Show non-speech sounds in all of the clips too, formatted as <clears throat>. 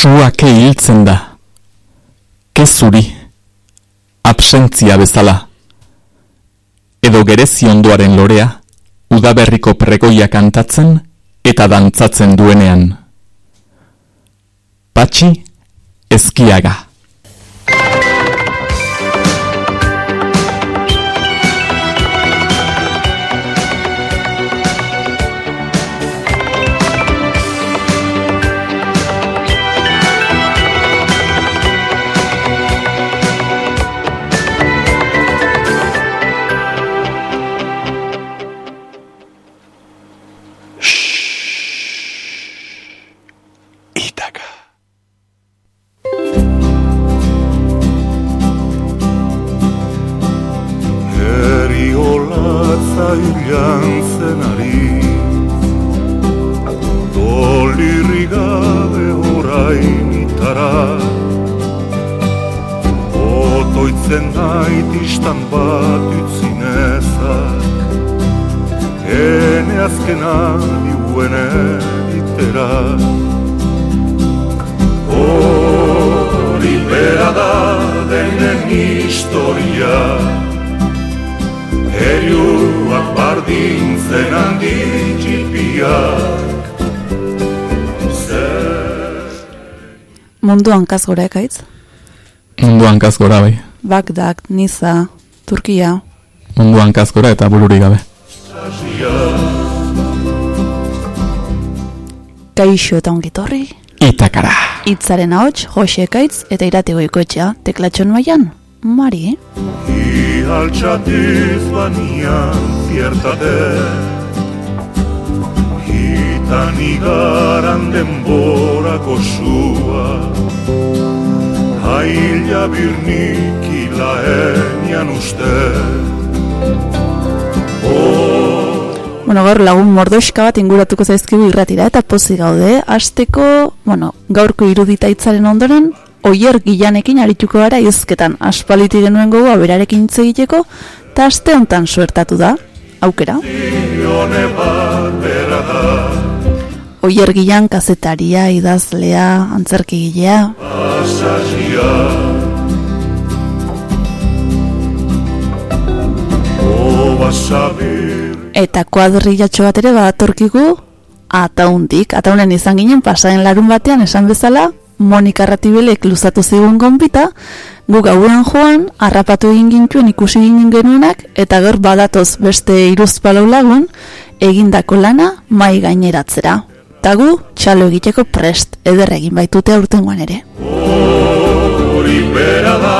Suake hiltzen da. Kezuri. Absentzia bezala. Edo gerezi ondoaren lorea, udaberriko pregoia kantatzen eta dantzatzen duenean. Patxi, ezkiaga. Mundu hankaz gora ekaitz? Mundu hankaz gora bai. Bagdak, Niza, Turkia. Mundu hankaz gora eta bururi gabe. Kaixo eta ongitorri? Itakara. Itzaren ahots, Jose Ekaitz eta iratego ikotxea, teklatxon maian, Mari. I altxatiz banian ziertate Hitan igaran denborako sua Haila birnik ilaenian uste. Bueno, gaur lagun mordoska bat inguratuko zaizkigu irratira eta pozi gaude. Azteko, bueno, gaurko iruditaitzaren ondoren, oier gilanekin arituko gara izketan aspaliti genuen gogoa berarekin hitz egiteko, eta aste honetan suertatu da, aukera. Oier gilan kazetaria, idazlea, antzerkigilea. Eta kuadrillatxo bat ere badatorkigu ataundik, ataunen izan ginen pasaren larun batean esan bezala Monika Ratibelek luzatu zigun gonbita, gu gauean joan, harrapatu egin gintuen ikusi ginen genuenak, eta gaur badatoz beste iruz lagun, egindako lana mai gaineratzera. Ta gu, txalo egiteko prest, eder egin baitute aurtengoan ere. Hori bera da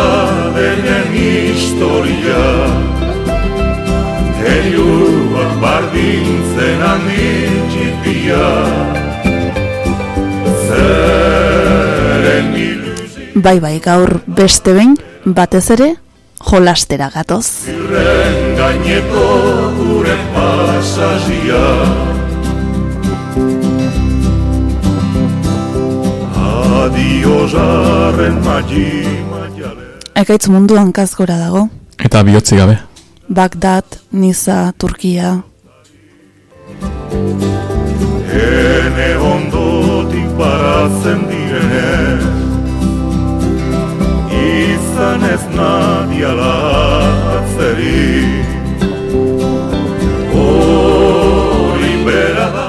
denen historia Heriuak bardintzen handi txipia Zeren ilusi Bai bai gaur beste behin, batez ere, jolastera gatoz. Zirren gaineko gure pasazia Adio jarren magi maiale Ekaitz mundu hankaz gora dago. Eta bihotzi gabe. Bagdad, Niza, Turkia. Ene ondotik baratzen direnez Izan ez nadiala atzeri Hori bera da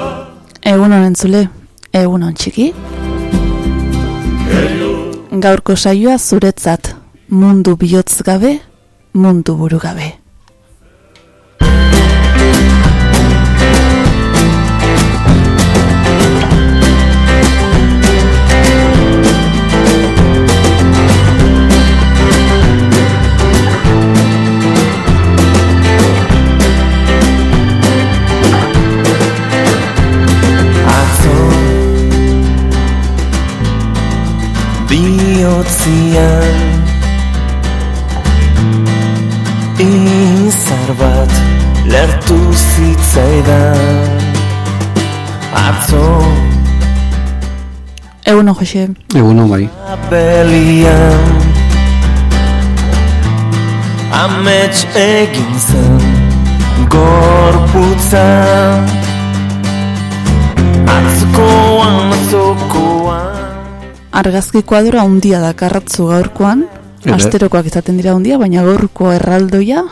Egun honen zule, egun hon txiki. Gaurko saioa zuretzat, mundu bihotz gabe, mundu buru gabe. Biotzian Izar bat Lertu zitzaidan Atzo Egun hon, Jose. Egunon bai. Abelian Amets egin zen Gorputza Atzokoan, atzokoan argazki kuadro handia dakarratzu gaurkoan, Eder. asterokoak izaten dira handia, baina gaurko erraldoia,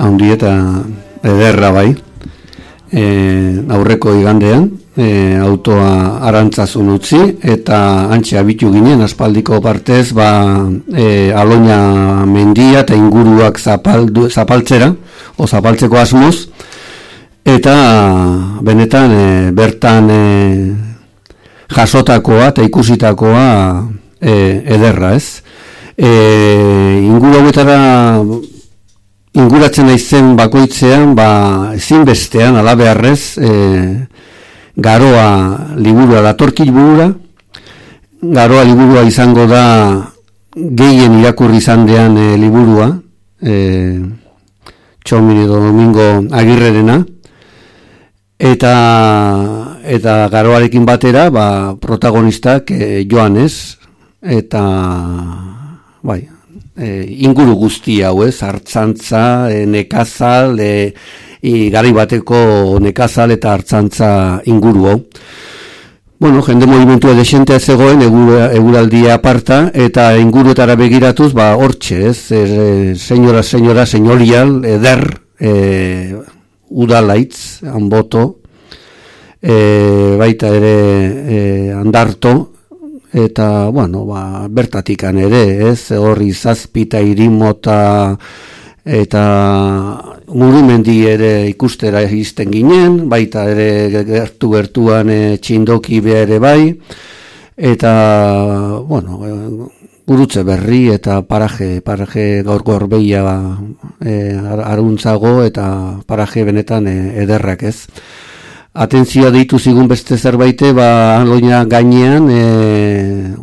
handi eta ederra bai. E, aurreko igandean, e, autoa arantzazun utzi, eta antxe abitu ginen, aspaldiko partez, ba, e, aloina mendia eta inguruak zapaldu, zapaltzera, o zapaltzeko asmoz, eta benetan e, bertan e, jasotakoa eta ikusitakoa e, ederra, ez? E, inguru hauetara inguratzen naizen bakoitzean, ba, ezinbestean, alabearrez, e, garoa liburua datorkit burura, garoa liburua izango da gehien irakurri izan dean e, liburua, e, Txomin edo Domingo Agirrerena, eta eta garoarekin batera ba, protagonistak e, Joanes eta bai, e, inguru guzti hau ez, hartzantza, e, nekazal, e, i, gari bateko nekazal eta hartzantza inguru hau. Bueno, jende movimentua desentea zegoen, egura, eguraldia aparta, eta inguruetara begiratuz, ba, hortxe, ez, e, senyora, senyora, senyorial, eder, e, udalaitz, anboto, e, baita ere e, andarto, eta, bueno, ba, bertatikan ere, ez, horri zazpita irimota, eta murumendi ere ikustera izten ginen, baita ere gertu gertuan e, txindoki ere bai, eta, bueno, gurutze berri eta paraje, paraje gaur gorbeia e, ar- aruntzago eta paraje benetan e, ederrak ez. Atentzioa deitu zigun beste zerbaite, ba, aloina gainean, e,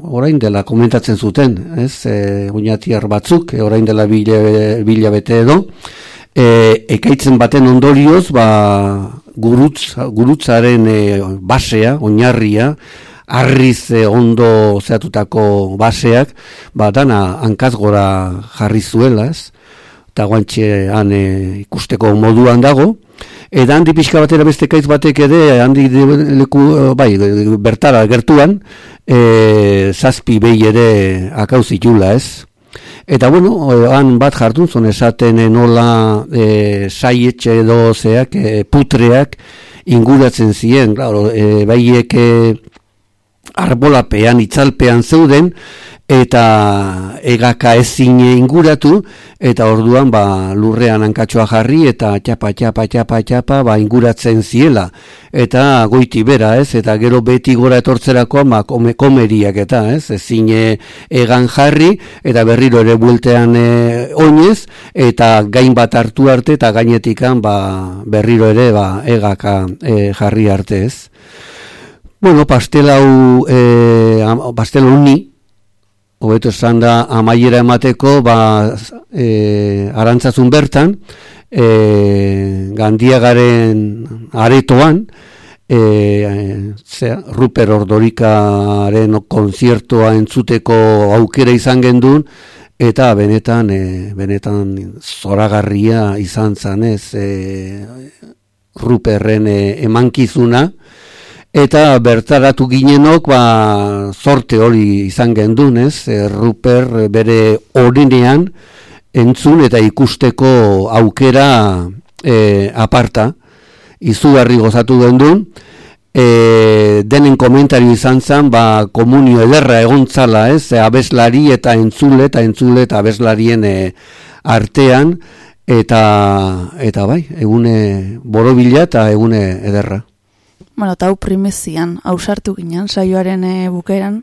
orain dela komentatzen zuten, ez, e, oinatiar batzuk, e, orain dela bila, bila bete edo, e, ekaitzen baten ondorioz, ba, gurutz, gurutzaren e, basea, oinarria, arriz e, ondo zehatutako baseak, ba, dana hankaz gora jarri zuela, ez, eta guantxe han e, ikusteko moduan dago, Eta handi pixka batera beste kaitz batek ere, handi de- leku, eh, bai, bertara gertuan, e, zazpi behi ere akau zitula, ez? Eta bueno, eh, han bat jardun zon esaten eh, nola e, saietxe edo zeak, e, putreak inguratzen ziren, claro, e, baiek e, arbolapean, itzalpean zeuden, eta egaka ezin inguratu, eta orduan ba, lurrean hankatxoa jarri, eta txapa, txapa, txapa, txapa, ba, inguratzen ziela. Eta goiti bera, ez? Eta gero beti gora etortzerako, ba, kome, komeriak eta, ez? Ezin e, egan jarri, eta berriro ere bueltean e, oinez, eta gain bat hartu arte, eta gainetikan ba, berriro ere ba, egaka e, jarri arte, ez? Bueno, pastel hau, e, pastel hau ni, hobeto esan da amaiera emateko, ba, e, arantzazun bertan, e, gandiagaren aretoan, e, zera, Ruper Ordorikaren konziertoa entzuteko aukera izan gendun, eta benetan, e, benetan zoragarria izan zanez, e, Ruperren e, emankizuna, Eta bertaratu ginenok, ba, zorte hori izan gendun, ez? E, Ruper bere orinean entzun eta ikusteko aukera e, aparta, izugarri gozatu gendun, e, denen komentario izan zen, ba, komunio ederra egontzala, ez? Abeslari eta entzule eta entzule eta abeslarien e, artean, eta, eta bai, egune borobila eta egune ederra. Bueno, eta hau primizian, hau sartu ginen, saioaren e, bukeran,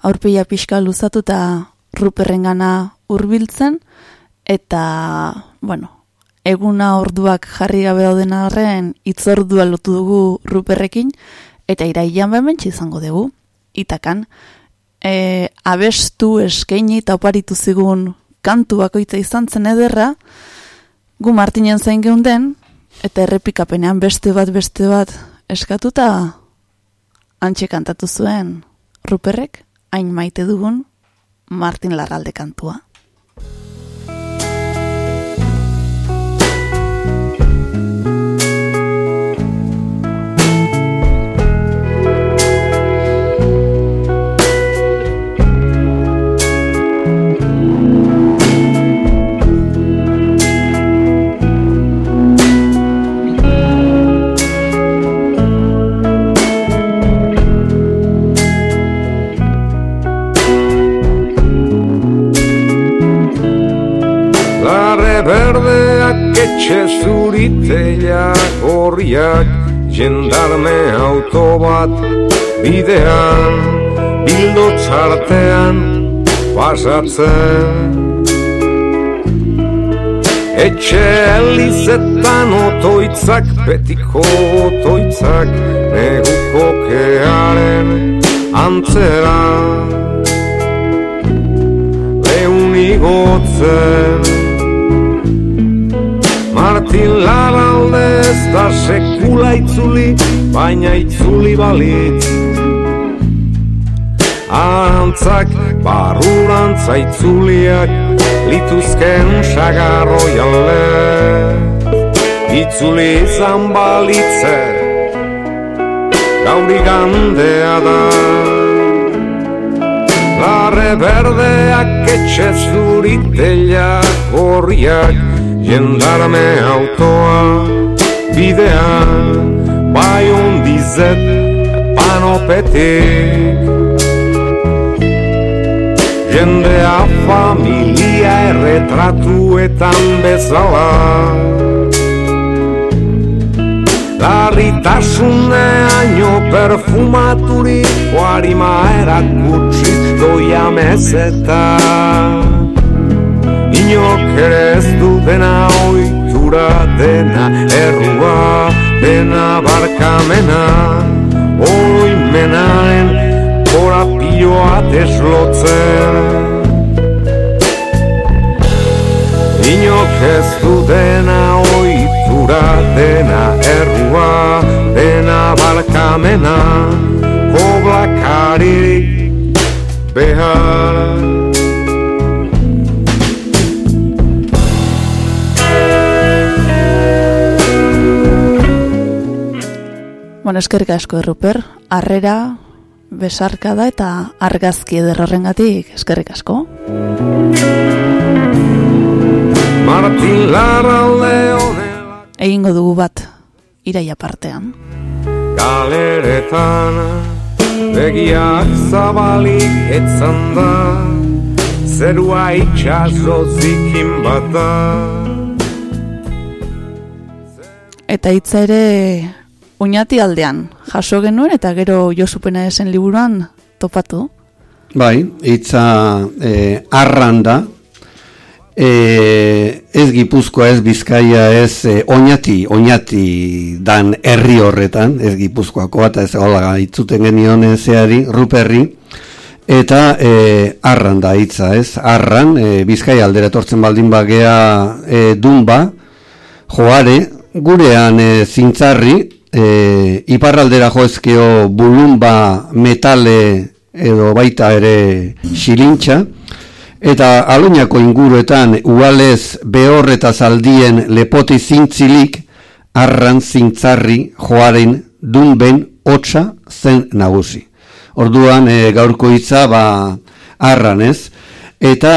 aurpila pixka luzatu eta ruperrengana hurbiltzen eta, bueno, eguna orduak jarri gabe dauden arren, itzordua lotu dugu ruperrekin, eta irailan bementsi izango dugu, itakan, e, abestu eskaini eta oparitu zigun kantu bakoitza izan zen ederra, gu Martinen zain geunden, eta errepikapenean beste bat beste bat eskatuta antxe kantatu zuen Ruperrek hain maite dugun Martin Larralde kantua. Zuriteia gorriak jendarme auto bat bidean bildo txartean pasatzen Etxe elizetan otoitzak, betiko otoitzak, neguko kearen antzera. Leun Martin Laralde ez da sekula itzuli, baina itzuli balitz. Arantzak, barurantza itzuliak, lituzken sagarroi alde. Itzuli izan balitze, gauri gandea da. Larre berdeak etxe zuritela gorriak, jendarme autoa bidean, bai ondizet panopetik. Jendea familia erretratuetan bezala Larritasuneaino perfumaturik Guarima erakutsiz doia mezeta Inok ere ez du dena oitura dena Errua dena barkamena Oimenaren korapioa deslotzen. Inok ez du dena oitura dena errua dena balkamena koblakarik behar Bueno, eskerrik asko erruper, harrera, besarka da eta argazki eder horrengatik eskerrik asko. Egingo dugu bat iraia partean. Galeretan begiak zabalik etzan da Zerua itxaso zikin bat da Eta hitza ere oinati aldean jaso genuen eta gero Josupena esen liburuan topatu. Bai, hitza e, arran da, e, ez Gipuzkoa, ez Bizkaia, ez e, oinati, oinati dan herri horretan, ez Gipuzkoako eta ez hola itzuten genion zeari, ruperri, eta e, arran da hitza, ez? Arran, e, Bizkaia aldera etortzen baldin bagea e, dunba, joare, gurean e, zintzarri, e, iparraldera joezkeo bulunba metale edo baita ere xilintxa, eta aluñako inguruetan ualez behor eta zaldien lepoti zintzilik, arran zintzarri joaren dunben hotza zen nagusi. Orduan e, gaurko hitza ba arran ez, eta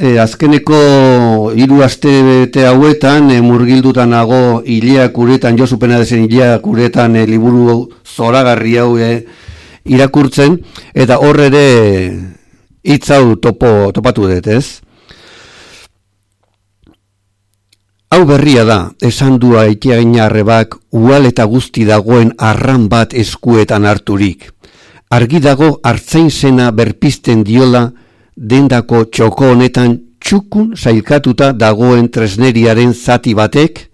e, azkeneko hiru astebete hauetan e, murgildutan nago ileak uretan, Josupena dezen ileak uretan e, liburu zoragarri hau e, irakurtzen, eta hor ere hitz hau topo, topatu dut, ez? Hau berria da, esan dua itiaginarrebak ual eta guzti dagoen arran bat eskuetan harturik. Argi dago hartzain zena berpisten diola dendako txoko honetan txukun zailkatuta dagoen tresneriaren zati batek,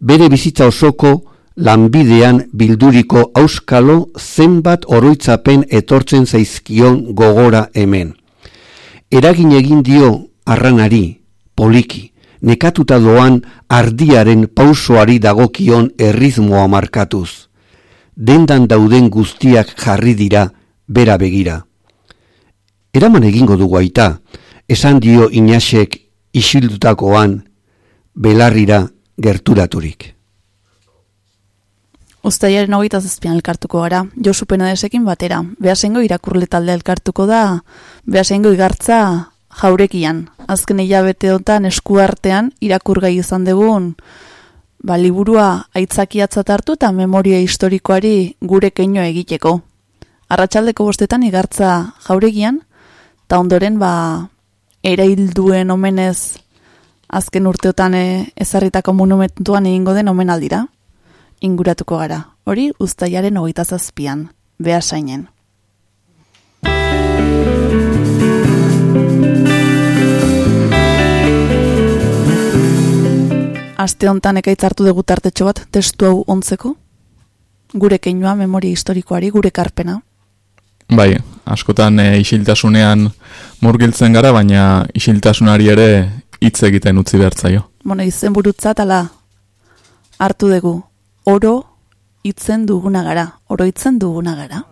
bere bizitza osoko lanbidean bilduriko auskalo zenbat oroitzapen etortzen zaizkion gogora hemen. Eragin egin dio arranari, poliki, nekatuta doan ardiaren pausoari dagokion errizmoa markatuz. Dendan dauden guztiak jarri dira, bera begira. Eraman egingo dugu aita, esan dio inasek isildutakoan, belarrira gerturaturik. Uztaiaren hogeita zazpian elkartuko gara, Josu Penadesekin batera. Beasengo irakurle talde elkartuko da, beasengo igartza jaurekian. Azken hilabete honetan eskuartean irakurgai izan dugun ba, liburua aitzakiatzat hartu eta memoria historikoari gure keino egiteko. Arratxaldeko bostetan igartza jauregian, eta ondoren ba, erailduen omenez azken urteotan e, ezarritako monumentuan egingo den omenaldira. Inguratuko gara, hori ustaiaren hogeita zazpian, behasainen. Aste hontan ekaitz hartu dugu tartetxo bat testu hau ontzeko? Gure keinua memoria historikoari, gure karpena. Bai, askotan e, isiltasunean murgiltzen gara, baina isiltasunari ere hitz egiten utzi behartzaio. Bueno, izen burutzat ala hartu dugu. Oro hitzen duguna gara, oroitzen duguna gara.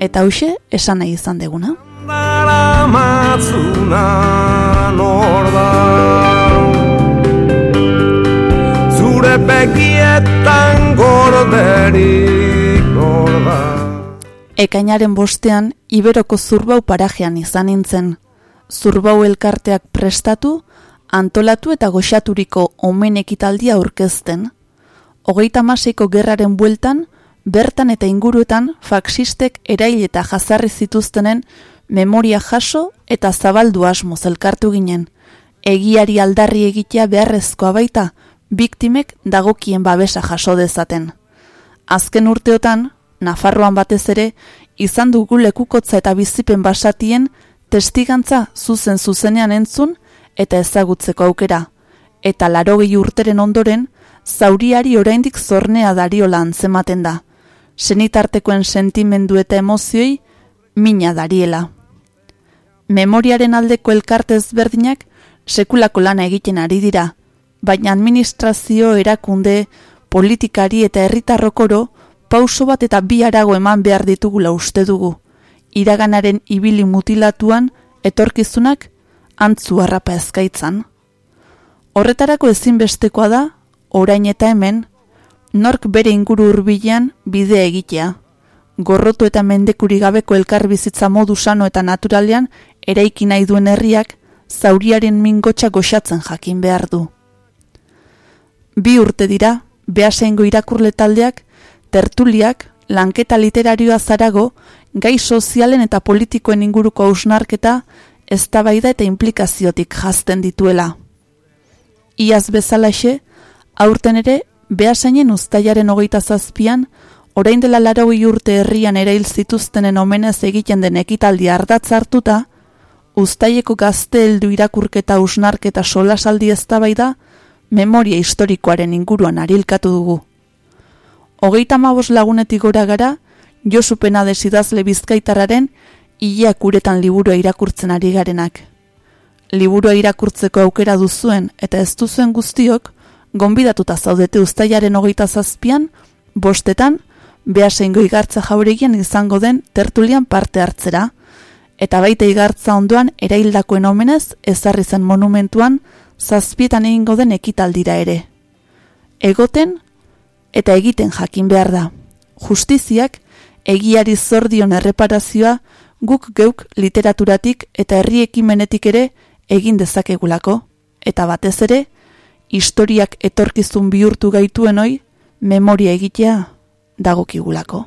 Eta hause, esan nahi izan deguna. Daramatzuna nor da Zure begietan gorderik nor da Ekainaren bostean, Iberoko zurbau parajean izan nintzen. Zurbau elkarteak prestatu, antolatu eta goxaturiko omen ekitaldia aurkezten. Hogeita masiko gerraren bueltan, bertan eta inguruetan faxistek erail eta jazarri zituztenen memoria jaso eta zabaldu asmoz elkartu ginen. Egiari aldarri egitea beharrezkoa baita, biktimek dagokien babesa jaso dezaten. Azken urteotan, Nafarroan batez ere, izan dugu lekukotza eta bizipen basatien testigantza zuzen zuzenean entzun eta ezagutzeko aukera. Eta larogei urteren ondoren, zauriari oraindik zornea dariola antzematen da. Senitartekoen sentimendu eta emozioi, mina dariela. Memoriaren aldeko elkarte ezberdinak sekulako lana egiten ari dira, baina administrazio erakunde, politikari eta herritarrokoro pauso bat eta bi arago eman behar ditugula uste dugu. Iraganaren ibili mutilatuan, etorkizunak, antzu harrapa ezkaitzan. Horretarako ezinbestekoa da, orain eta hemen, nork bere inguru hurbilean bidea egitea. Gorrotu eta mendekuri gabeko elkar bizitza modu sano eta naturalean eraiki nahi duen herriak zauriaren mingotxa goxatzen jakin behar du. Bi urte dira, behasengo irakurle taldeak, tertuliak, lanketa literarioa zarago, gai sozialen eta politikoen inguruko ausnarketa, eztabaida eta implikaziotik jazten dituela. Iaz bezalaxe, aurten ere, behasainen ustaiaren hogeita zazpian, orain dela larogei urte herrian erail zituztenen omenez egiten den ekitaldi ardatz hartuta, ustaieko gazte heldu irakurketa usnarketa solasaldi eztabaida memoria historikoaren inguruan arilkatu dugu. Hogeita mabos lagunetik gora gara, Josu Penades idazle bizkaitarraren Ileak uretan liburua irakurtzen ari garenak. Liburua irakurtzeko aukera duzuen eta ez duzuen guztiok, gonbidatuta zaudete ustaiaren hogeita zazpian, bostetan, behaseingo igartza jauregian izango den tertulian parte hartzera, eta baita igartza ondoan eraildakoen omenez ezarri zen monumentuan zazpietan egingo den ekitaldira ere. Egoten eta egiten jakin behar da. Justiziak egiari zordion erreparazioa guk geuk literaturatik eta herri ekimenetik ere egin dezakegulako, eta batez ere, historiak etorkizun bihurtu gaituen hoi, memoria egitea dagokigulako.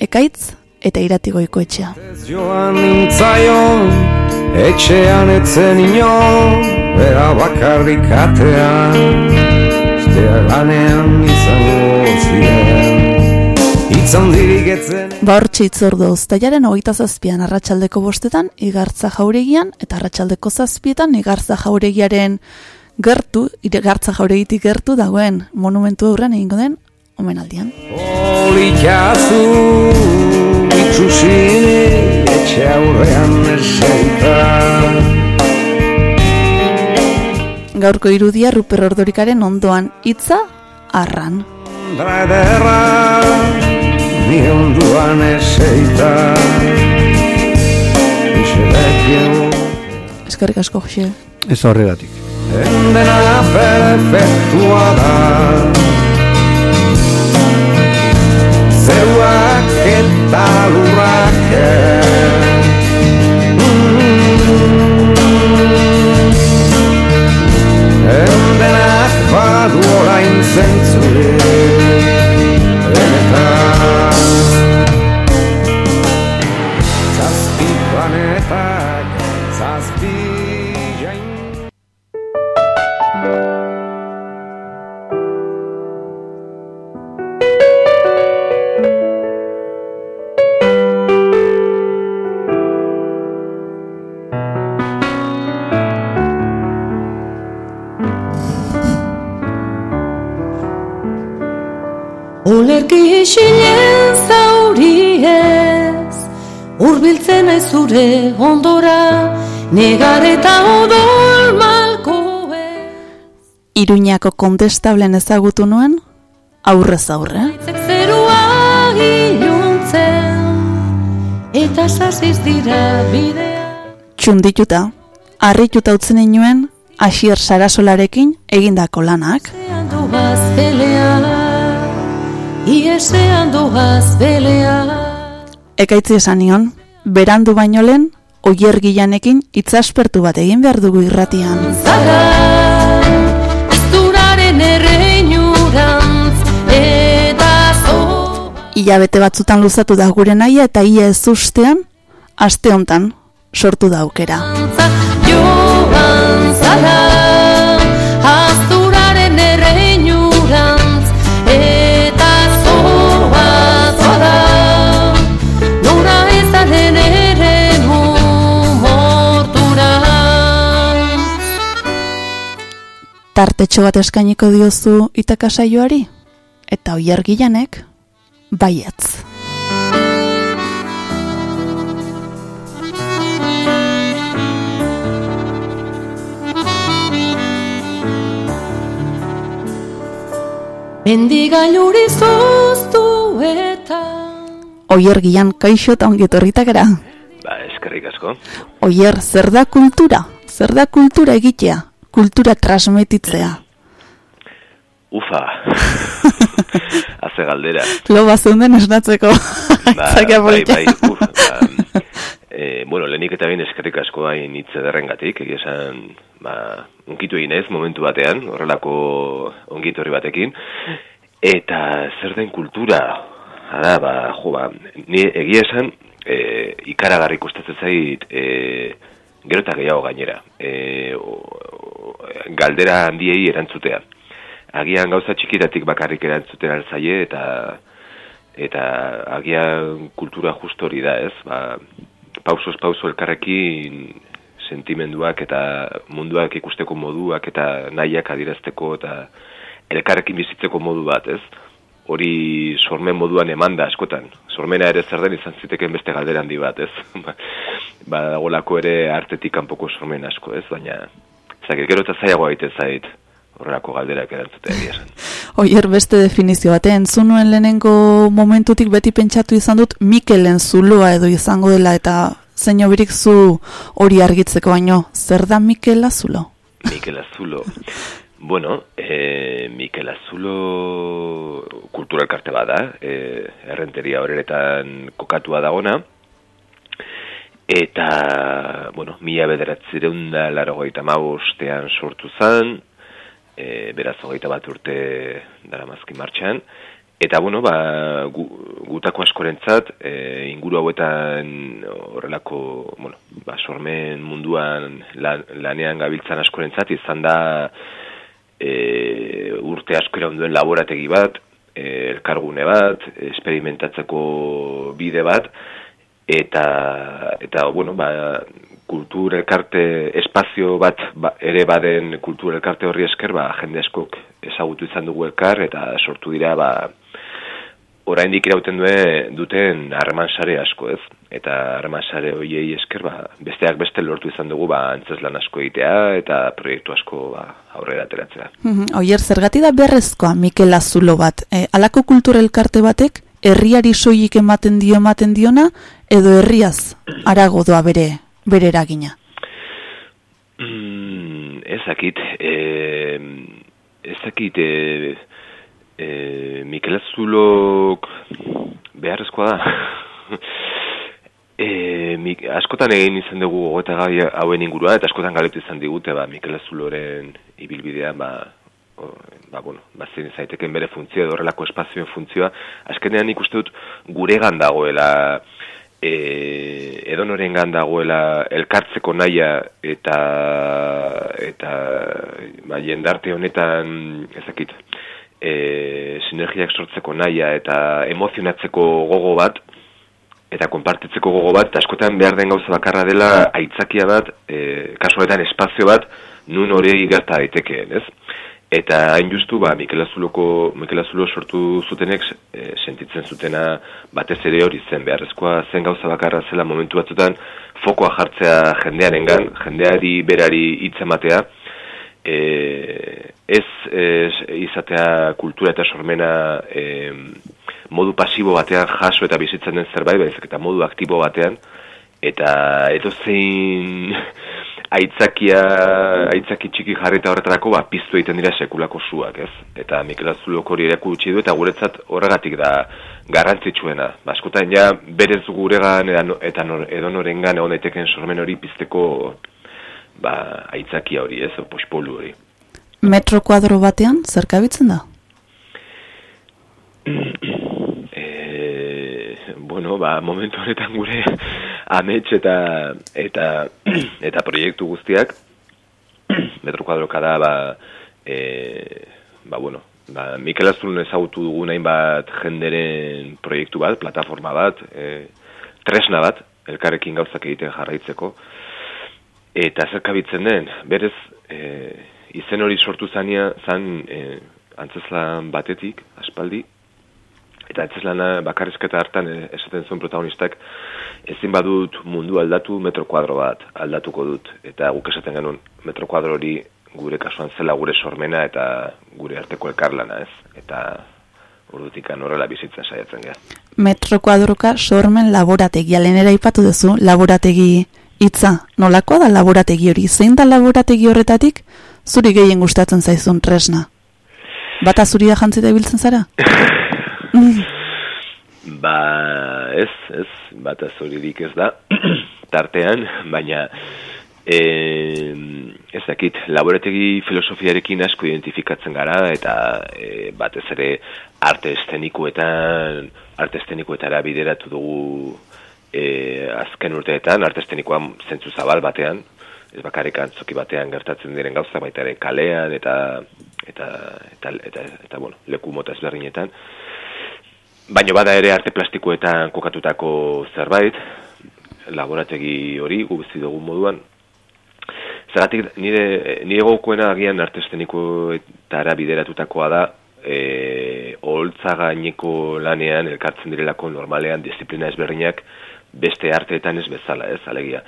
Ekaitz eta iratigoiko etxea. Ez joan nintzaio, etxean etzen ino, bera bakarrik atean, estea lanean izango ziren. Itzondirik etzen Ba hortxe itzordo ustailaren hogeita zazpian arratsaldeko bostetan igartza jauregian eta arratsaldeko zazpietan igartza jauregiaren gertu, igartza jauregitik gertu dagoen monumentu aurrean egingo den omenaldian. Polikazu itxusini etxe aurrean eseita Gaurko irudia Ruper Ordorikaren ondoan hitza arran. Dra ederra ni onduan eseita Ixerekio Eskerrik asko, Jose. Ez horregatik. Endena perfektua da eta lurrak Endenak badu orain Benetan. Zazpi planeta Ongi zure ondora Negar eta odol malko ez Iruñako kontestablen ezagutu nuen, aurrez aurre. Zerua iluntzen Eta sasiz dira bidea Txundituta, harrituta utzen inuen, asier sarasolarekin egindako lanak. Iesean doaz belea Iesean doaz belea Ekaitzi esan nion, berandu baino lehen, oier gilanekin itzaspertu bat egin behar dugu irratian. Zara Izturaren erreinurantz Eta zo Ilabete batzutan luzatu da gure naia eta ia ez ustean, aste hontan sortu da aukera. Joan zara Tartetxo bat eskainiko diozu itakasaioari? Eta oier gilanek, baietz. Mendigailuri zoztu eta Oier gilan kaixo eta ongi etorritakera. Ba, eskerrik asko. Oier, zer da kultura? Zer da kultura egitea? Kultura transmititzea. Ufa. <laughs> Haze galdera. Lo bazeunden esnatzeko. Ba, <laughs> bai, bai, uf, ba, e, bueno, lehenik eta behin eskerrik asko hain hitz ederrengatik, egia esan, ba, unkitu egin ez momentu batean, horrelako ongitorri batekin, eta zer den kultura, ara, ba, jo, ba, ni egia esan, e, ikaragarri kostatzen zait, e, gero eta gehiago gainera, e, o, galdera handiei erantzutea. Agian gauza txikitatik bakarrik erantzuten alzaie, eta eta agian kultura justo hori da, ez? Ba, pausoz pauso elkarrekin sentimenduak eta munduak ikusteko moduak eta nahiak adirazteko eta elkarrekin bizitzeko modu bat, ez? Hori sormen moduan emanda askotan. Sormena ere zer den izan ziteken beste galdera handi bat, ez? <laughs> Ba, ba ere artetik kanpoko sormen asko, ez? Baina, zakit, gero eta zaiagoa egiten zait horrelako galderak erantzutea egia esan. <laughs> Oier beste definizio bat, entzun nuen lehenengo momentutik beti pentsatu izan dut Mikelen zuloa edo izango dela eta zein obirik zu hori argitzeko baino, zer da Mikela zulo? Mikel Azulo. Bueno, e, Mikel Azulo kultura elkarte bada, e, errenteria horretan kokatua dagona, eta, bueno, mila bederatzireun da laro goita sortu zen, e, beraz hogeita bat urte dara mazki martxan, Eta, bueno, ba, gu, gutako askorentzat, e, inguru hauetan horrelako, bueno, ba, sormen munduan lan, lanean gabiltzan askorentzat, izan da e, urte asko duen laborategi bat, e, elkargune bat, esperimentatzeko bide bat, eta, eta bueno, ba, kultur elkarte espazio bat ba, ere baden kultur elkarte horri esker, ba, jende askok ezagutu izan dugu elkar, eta sortu dira, ba, oraindik irauten due duten harreman sare asko, ez? Eta harreman sare hoiei esker ba, besteak beste lortu izan dugu ba antzeslan asko egitea eta proiektu asko ba, aurrera ateratzea. Mhm, Oier, zergati da berrezkoa Mikel Azulo bat? E, alako kultura elkarte batek herriari soilik ematen dio ematen diona edo herriaz arago doa bere bere eragina? Mm, ezakit, eh, ezakit, eh, eh, Mikel Azulok beharrezkoa da. <laughs> e, Mik, askotan egin izan dugu gogeta gai hauen ingurua, eta askotan galetu izan digute, ba, Mikel Azuloren ibilbidea, ba, o, ba, bueno, ba, zein zaiteken bere funtzioa, horrelako espazioen funtzioa, azkenean ikuste dut guregan dagoela, e, edonoren dagoela elkartzeko naia eta eta ba, jendarte honetan ezakit e, sinergiak sortzeko naia eta emozionatzeko gogo bat eta konpartitzeko gogo bat, eta askotan behar den gauza bakarra dela aitzakia bat, e, kasuetan espazio bat, nun hori gerta daitekeen, ez? Eta hain justu, ba, Mikel Azuloko, Mikel Azulo sortu zutenek e, sentitzen zutena batez ere hori zen beharrezkoa zen gauza bakarra zela momentu batzutan fokoa jartzea jendearengan, jendeari berari hitz ematea, e, ez, ez izatea kultura eta sormena e, modu pasibo batean jaso eta bizitzen den zerbait, baizik eta modu aktibo batean, eta edo zein aitzakia, aitzaki txiki jarrita horretarako, ba, piztu egiten dira sekulako zuak, ez? Eta Mikel Azulok hori ere du, eta guretzat horregatik da garrantzitsuena. Baskotan ba, ja, berez guregan eta nor, edo norengan egon daiteken sormen hori pizteko ba, aitzakia hori, ez? Pospolu hori. Metro kuadro batean, zerkabitzen da? bueno, ba, momentu honetan gure amets eta eta <clears throat> eta proiektu guztiak. <clears throat> Metro kuadroka da ba, e, ba bueno, ba, Mikel Azulun ezagutu dugu nahin bat jenderen proiektu bat, plataforma bat, e, tresna bat, elkarrekin gauzak egiten jarraitzeko, eta zerkabitzen den, berez, e, izen hori sortu zania, zan e, antzeslan batetik, aspaldi, eta ez lana bakarrizketa hartan eh, esaten zuen protagonistak ezin badut mundu aldatu metro kuadro bat aldatuko dut. Eta guk esaten genuen metro kuadro hori gure kasuan zela gure sormena eta gure arteko elkarlana ez? Eta urdutik horrela bizitzen saiatzen gara. Metro kuadroka sormen laborategi. Alenera ipatu duzu laborategi hitza nolakoa da? Laborategi hori zein da laborategi horretatik? Zuri gehien gustatzen zaizun tresna. Bata zuria jantzita ibiltzen zara? <laughs> ba, ez, ez, bat azoririk ez da, <clears throat> tartean, baina e, ez dakit, laborategi filosofiarekin asko identifikatzen gara, eta e, batez ere arte estenikoetan, arte estenikoetara bideratu dugu e, azken urteetan, arte estenikoa zentzu zabal batean, ez bakarrik antzoki batean gertatzen diren gauza baita ere kalean eta eta eta eta, eta, bueno, leku mota ezberdinetan. Baina bada ere arte plastikoetan kokatutako zerbait, laborategi hori guzti dugu moduan. Zeratik, nire, nire gokoena agian arte estenikoetara bideratutakoa da, e, oholtza gaineko lanean, elkartzen direlako normalean, disiplina ezberdinak beste arteetan ez bezala, ez, alegia.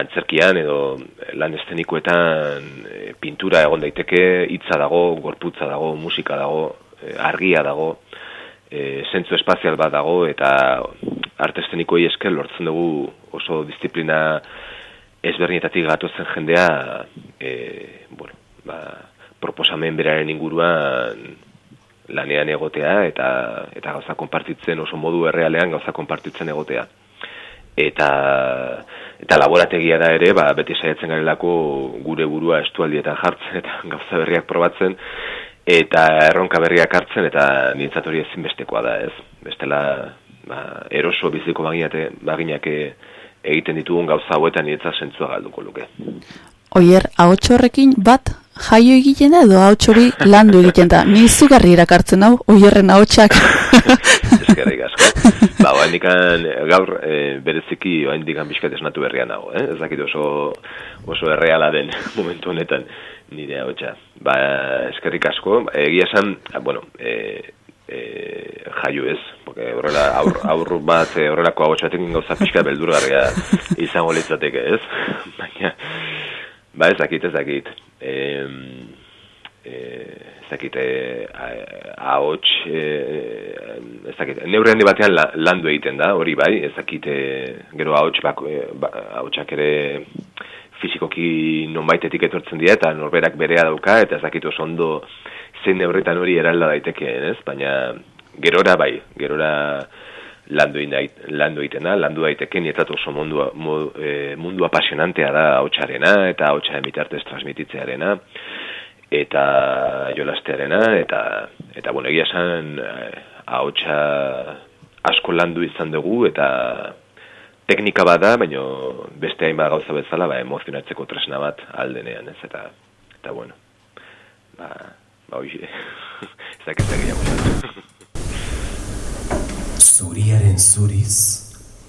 Antzerkian edo lan estenikoetan e, pintura egon daiteke, hitza dago, gorputza dago, musika dago, e, argia dago, e, zentzu espazial bat dago eta artestenikoei esker lortzen dugu oso disiplina ezberdinetatik gatozen jendea e, bueno, ba, proposamen beraren inguruan lanean egotea eta eta gauza konpartitzen oso modu errealean gauza konpartitzen egotea. Eta eta laborategia da ere ba, beti saiatzen garelako gure burua estualdietan jartzen eta gauza berriak probatzen eta erronka berriak hartzen eta nintzat hori ezinbestekoa da, ez? Bestela, ba, eroso biziko baginate, baginak egiten ditugun gauza hauetan nintzat zentzua galduko luke. Oier, ahots horrekin bat jaio egiten da edo ahots hori landu egiten da? Ni izugarri irakartzen hau, oierren ahotsak. <laughs> Ezkerrik asko. Ba, oa gaur e, bereziki oa indikan biskat esnatu berrian nago, eh? Ez dakit oso, oso erreala den <laughs> momentu honetan nire ahotsa. Ba, eskerrik asko, egia esan, ah, bueno, e, e, jaio ez, porque horrela aur, aur bat e, horrelako ahotsatik gauza pixka beldurgarria izango litzateke ez, <laughs> baina, ba ez dakit, ez dakit, e, e, ez dakit, e, ahots, e, ez dakit, neurre handi batean la, landu egiten da, hori bai, ez dakit, gero ahots, bako, e, ba, ahotsak ere, fizikoki nonbaitetik etortzen dira eta norberak berea dauka eta ezakitu oso ondo zein neurritan hori eralda daitekeen, ez? Baina gerora bai, gerora landu, landu itena, landu daiteke nietzat oso mundua, e, mundu apasionantea da hautsarena eta hautsa emitartez transmititzearena eta jolastearena eta eta bueno, egia esan hautsa asko landu izan dugu eta teknika bada, baina beste hainbat gauza bezala, ba, emozionatzeko tresna bat aldenean, ez, eta, eta bueno, ba, ba, oi, <laughs> ez dakitzen gehiago. Zuriaren zuriz,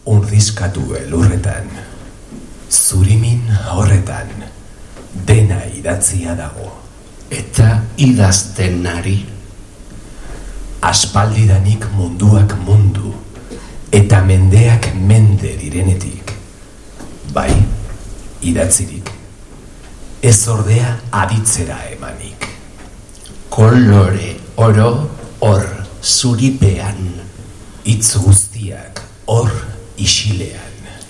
unrizkatu elurretan, zurimin horretan, dena idatzia dago, eta idazten nari. Aspaldidanik munduak mundu eta mendeak mende direnetik. Bai, idatzirik. Ez ordea aditzera emanik. Kolore oro hor zuripean, hitz guztiak hor isilean.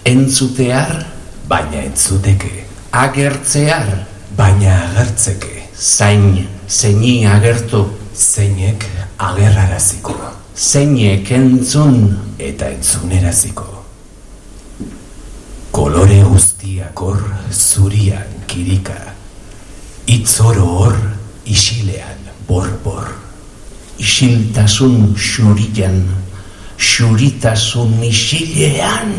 Entzutear, baina entzuteke. Agertzear, baina agertzeke. Zain, zeini agertu, zeinek agerraraziko. Zeinek entzun eta entzuneraziko. Kolore guztiak hor zurian kirika. Itz oro hor isilean borbor. Isiltasun xurian, xuritasun isilean.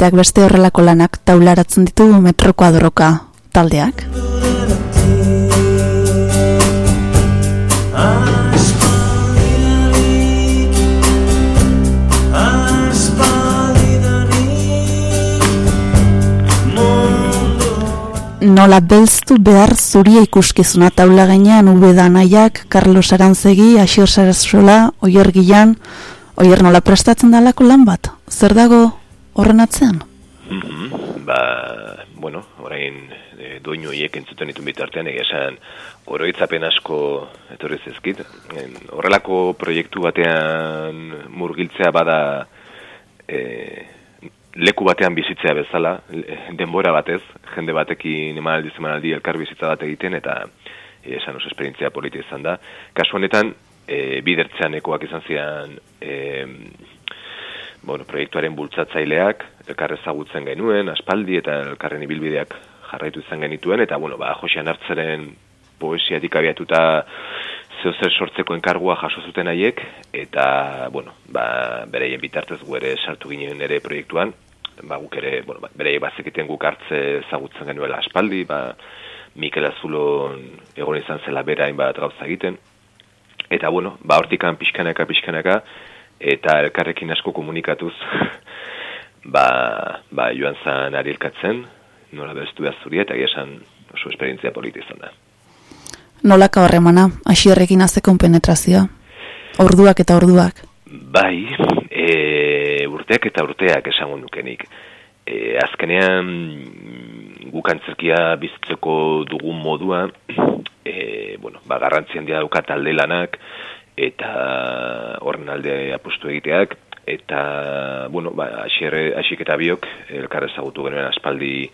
Besteak beste horrelako lanak taularatzen ditugu metroko adroka taldeak. Nola belztu behar zuria ikuskizuna taula gainean ubeda nahiak, Carlos Arantzegi, Asior Sarasola, Oier Gilan, Oier nola prestatzen dalako lan bat? Zer dago horren atzean? Mhm, Ba, bueno, orain e, doinu hiek entzuten ditun bitartean egia esan oroitzapen asko etorri zezkit. En, horrelako proiektu batean murgiltzea bada e, leku batean bizitzea bezala, le- denbora batez, jende batekin emanaldi zemanaldi elkar bizitza bat egiten eta e, esan oso esperientzia politia izan da. Kasu honetan, e, bidertzeanekoak izan zian e, bueno, proiektuaren bultzatzaileak, elkar ezagutzen genuen, aspaldi eta elkarren ibilbideak jarraitu izan genituen, eta, bueno, ba, Josean hartzeren poesiatik abiatuta zeo zer sortzeko enkargua jaso zuten haiek, eta, bueno, ba, bereien bitartez gu ere sartu ginen ere proiektuan, ba, guk ere, bueno, ba, bereiek bazekiten guk hartze ezagutzen genuela aspaldi, ba, Mikel Azulon egon izan zela bera hainbat gauza egiten, Eta bueno, ba hortikan pixkanaka pixkanaka eta elkarrekin asko komunikatuz <laughs> ba, ba joan zan ari elkatzen, nola bestu zuria eta egia esan oso esperientzia polita izan da. Nolaka horremana, asierrekin azekon penetrazioa? Orduak eta orduak. Bai, e, urteak eta urteak esango nukenik. E, azkenean guk antzerkia bizitzeko dugun modua, e, bueno, ba, garrantzi handia dauka talde lanak, eta horren alde apustu egiteak, eta, bueno, ba, asier, asik eta biok, elkar ezagutu genuen aspaldi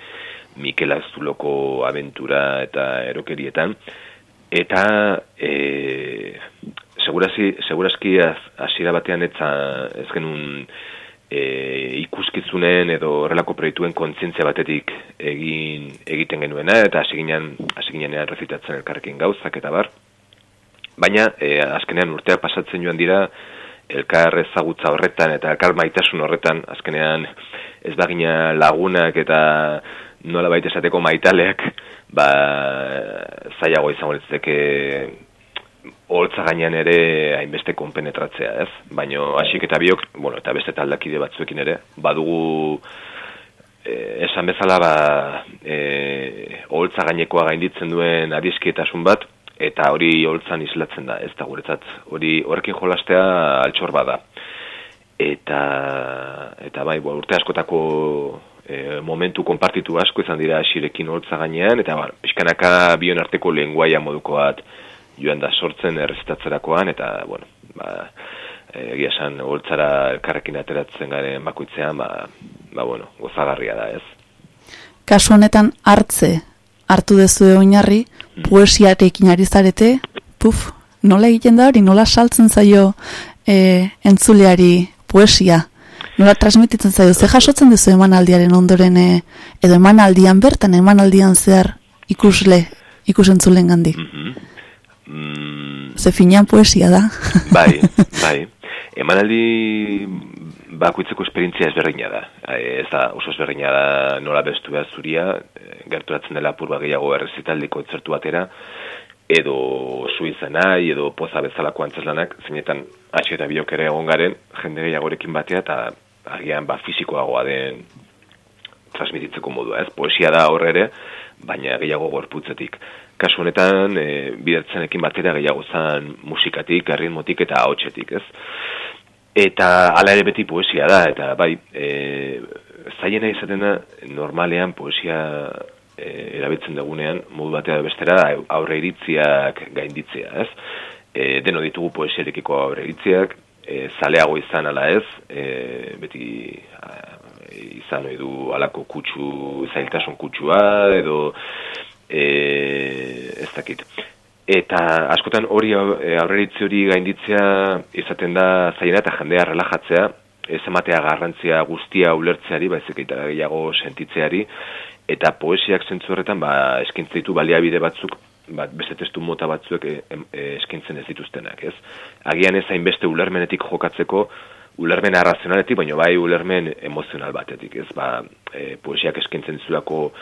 Mikel Azuloko aventura eta erokerietan, eta e, segurazi, seguraski hasiera batean etza ez genuen e, ikuskizunen edo horrelako proiektuen kontzientzia batetik egin egiten genuena eta hasi ginen hasi ginenean rezitatzen elkarrekin gauzak eta bar. Baina e, azkenean urteak pasatzen joan dira elkar ezagutza horretan eta elkar maitasun horretan azkenean ez bagina lagunak eta nola baita esateko maitaleak, ba, zailago izango litzeke holtza gainean ere hainbeste konpenetratzea, ez? Baino hasik eta biok, bueno, eta beste taldakide batzuekin ere, badugu eh, esan bezala ba, eh, holtza gainekoa gainditzen duen adiskietasun bat, eta hori holtzan islatzen da, ez da guretzat. Hori horrekin jolastea altxor bada. Eta, eta bai, bo, urte askotako e, momentu konpartitu asko izan dira asirekin holtza gainean, eta ba, pixkanaka bion arteko lenguaia moduko bat joan da sortzen errezitatzerakoan, eta, bueno, ba, egia esan, holtzara elkarrekin ateratzen garen bakoitzean, ba, ba, bueno, gozagarria da, ez? Kasu honetan hartze hartu dezu oinarri, poesiarekin ari zarete, puf, nola egiten da hori, nola saltzen zaio e, entzuleari poesia? Nola transmititzen zaio, ze jasotzen duzu emanaldiaren ondoren, e, edo emanaldian bertan, emanaldian zehar ikusle, ikusentzulen gandik. Mm, Ze finean poesia da. bai, <laughs> bai. Emanaldi bakoitzeko esperientzia ezberdina da. Eh, Ez da, oso ezberdina da nola bestu behar zuria, eh, gerturatzen dela purba gehiago errezitaldiko etzertu batera, edo suizena, edo poza bezalako antzeslanak, zeinetan atxe eta biok ere egon garen, jende gehiagorekin batea, eta agian ba fizikoagoa den transmititzeko modua, ez? Poesia da horre ere, baina gehiago gorputzetik. Kasu honetan, e, bidertzenekin batera gehiago zan musikatik, erritmotik eta ahotsetik, ez? Eta hala ere beti poesia da, eta bai, e, zaiena izaten da, normalean poesia e, erabiltzen dugunean, modu batea edo bestera, aurre iritziak gainditzea, ez? E, deno ditugu poesiarekiko aurre iritziak, e, zaleago izan ala ez, e, beti a, izan ohi du alako kutsu, zailtasun kutsua, edo e, ez dakit. Eta askotan hori au- e, aurreritzi hori gainditzea izaten da zaila eta jendea relajatzea, ez ematea garrantzia guztia ulertzeari, baizik eta gehiago sentitzeari, eta poesiak zentzu horretan ba, eskaintzen ditu baliabide batzuk, bat, beste testu mota batzuek e, em- e, eskaintzen ez dituztenak, ez? Agian ez hainbeste ulermenetik jokatzeko, ulermen arrazionaletik, baina bai ulermen emozional batetik, ez? Ba, e, poesiak eskaintzen zulako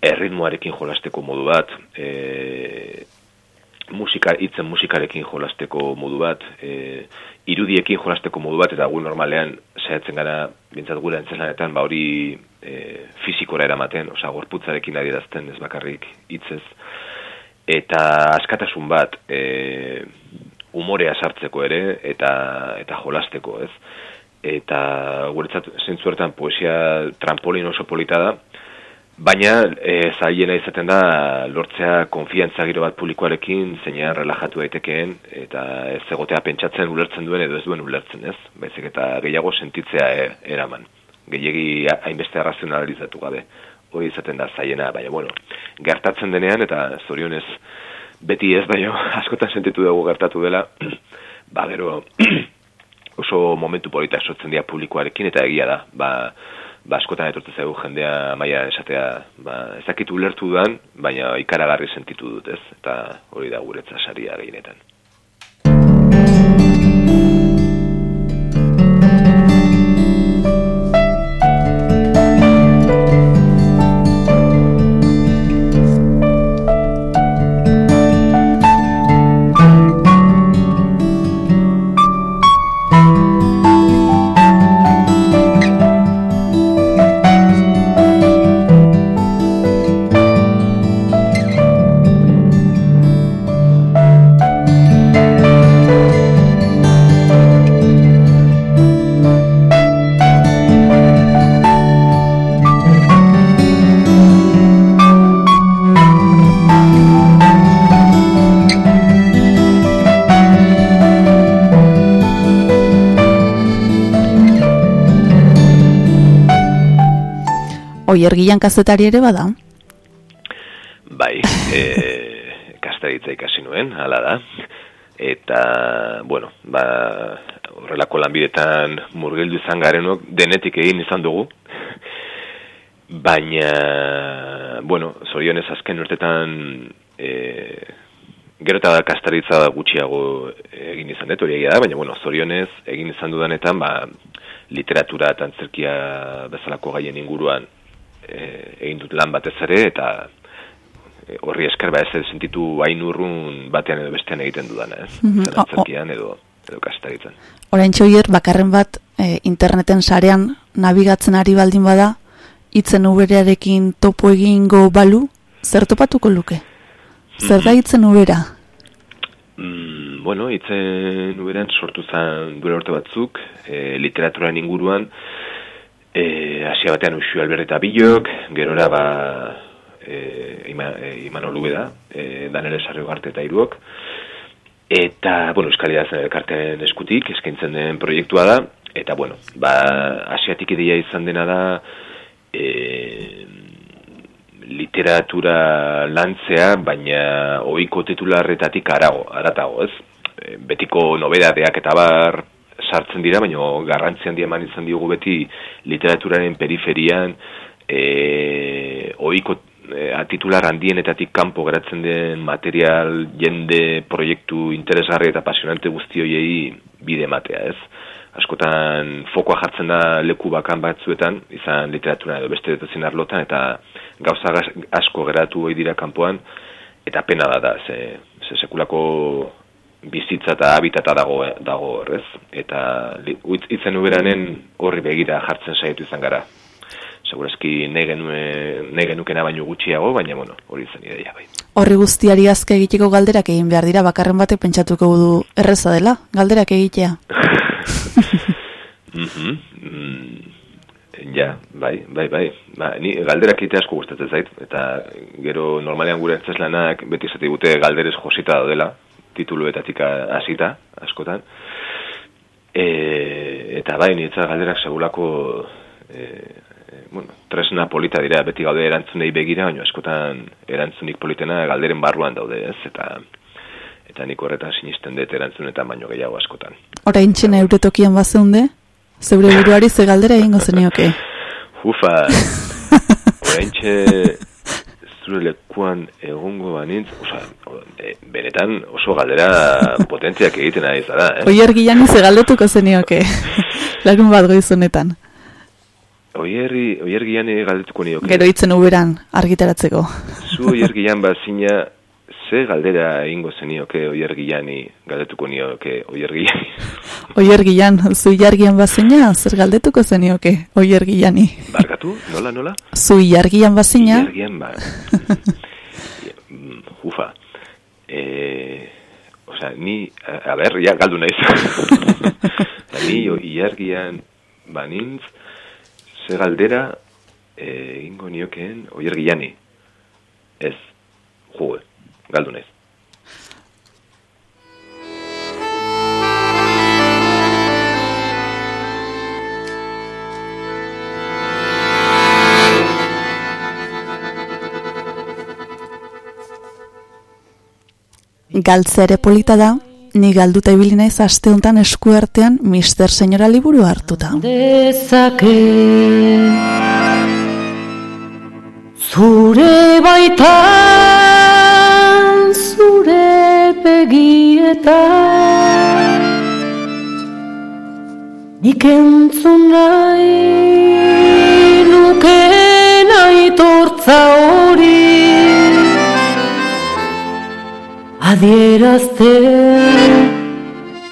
erritmoarekin jolasteko modu bat, e, musika, hitzen musikarekin jolasteko modu bat, e, irudiekin jolasteko modu bat, eta gu normalean saiatzen gara, bintzat gure antzelanetan, ba hori e, fizikora eramaten, osea, gorputzarekin adierazten ez bakarrik hitzez, eta askatasun bat, e, umorea sartzeko ere, eta, eta jolasteko, ez? Eta guretzat zentzu poesia trampolin oso polita da, Baina e, zailena izaten da lortzea konfiantza giro bat publikoarekin zeinean relajatu daitekeen eta ez egotea pentsatzen ulertzen duen edo ez duen ulertzen ez. Baizik eta gehiago sentitzea e, eraman. Gehiegi hainbeste arrazionalizatu gabe. Hori izaten da zailena, baina bueno, gertatzen denean eta zorionez beti ez baino <laughs> askotan sentitu dugu gertatu dela, <clears throat> ba gero <clears throat> oso momentu polita sortzen dira publikoarekin eta egia da, ba, ba askotan etortzen zaigu jendea maila esatea, ba ez dakit ulertu dudan, baina ikaragarri sentitu dut, ez? Eta hori da guretza saria gehienetan. Oiergian kazetari ere bada. Bai, <laughs> e, kastaritza ikasi nuen, hala da. Eta, bueno, ba, horrelako lanbidetan murgildu izan garenok, denetik egin izan dugu. Baina, bueno, zorionez azken urtetan, e, gero eta kastaritza gutxiago egin izan dut, hori egia da, baina, bueno, zorionez egin izan dudanetan, ba, literatura eta antzerkia bezalako gaien inguruan e, egin dut lan batez ere, eta e, horri esker ba ez sentitu hain urrun batean edo bestean egiten dudana, ez? Mhm. Zen O- o- antzerkian edo, edo kastaritzen. Orain txoier, bakarren bat e, interneten sarean nabigatzen ari baldin bada, itzen uberearekin topo egingo balu, zer topatuko luke? Zer da itzen ubera? Mm, bueno, itzen uberan sortu zen dure urte batzuk, e, literaturan inguruan, e, asia batean usu alberri eta bilok, gerora ba, e, ima, e, Imanol Ubeda, e, Danele Sarriogarte eta Iruok, eta, bueno, Euskal Idazen eskutik, eskaintzen den proiektua da, eta, bueno, ba, asiatik ideia izan dena da, e, literatura lantzea, baina ohiko titularretatik arago, aratago, ez? Betiko nobedadeak eta bar sartzen dira, baina garrantzi handi eman izan diogu beti literaturaren periferian e, ohiko e, titular handienetatik kanpo geratzen den material, jende, proiektu interesgarri eta pasionante guzti hoiei bide ematea, ez? askotan fokoa jartzen da leku bakan batzuetan, izan literatura edo beste detozen arlotan, eta gauza asko geratu hoi dira kanpoan, eta pena da da, ze, ze sekulako bizitza eta habitata dago, dago horrez, eta itzen uberanen horri begira jartzen saiatu izan gara. Segurazki nahi genukena baino gutxiago, baina bueno, hori zen ideia bai. Horri guztiari azke egiteko galderak egin behar dira, bakarren batek pentsatuko du erreza dela, galderak egitea. <laughs> Mhm, mm, ja, bai, bai, bai. Ba, ni galderak egitea asko gustatzen zait, eta gero normalean gure lanak beti esate digute galderez josita daudela, tituluetatik hasita, askotan. E, eta bai, niretzat galderak segulako e, bueno, tresna polita dira, beti gaude erantzunei begira, baina askotan erantzunik politena galderen barruan daude, ez? Eta eta nik horretan sinisten dut erantzunetan baino gehiago askotan. Orain txena euretokian bazeunde, zeure buruari ze galdera egingo zenioke. <laughs> Ufa, <laughs> oraintxe zure lekuan egongo banintz, oza, e, benetan oso galdera <laughs> potentziak egiten ari zara, eh? Oier gilani ze galdetuko zenioke, <laughs> larun bat goizunetan. Oierri, oiergian galdetuko nioke. Gero itzen uberan argitaratzeko. Zu oiergian bazina, ze galdera egingo zenioke oiergiani galdetuko nioke oiergiani. <laughs> Oier gilan, zu ilargian bazina, zer galdetuko zenioke, oier gilani. Barkatu, nola, nola? Zu ilargian bazina, Ilargian ba. <laughs> Ufa. Eh, o sea, ni, a, a ber, ya galdu naiz. Eta <laughs> ni o- ilargian banintz, ze galdera eh, egingo niokeen oiergiani. Ez, juge, galdu naiz. galtzea ere polita da, ni galduta ibili naiz aste honetan esku artean Mister Senyora liburu hartuta. dezake begietan Nik entzun nahi nuken aitortza hori. Adierazten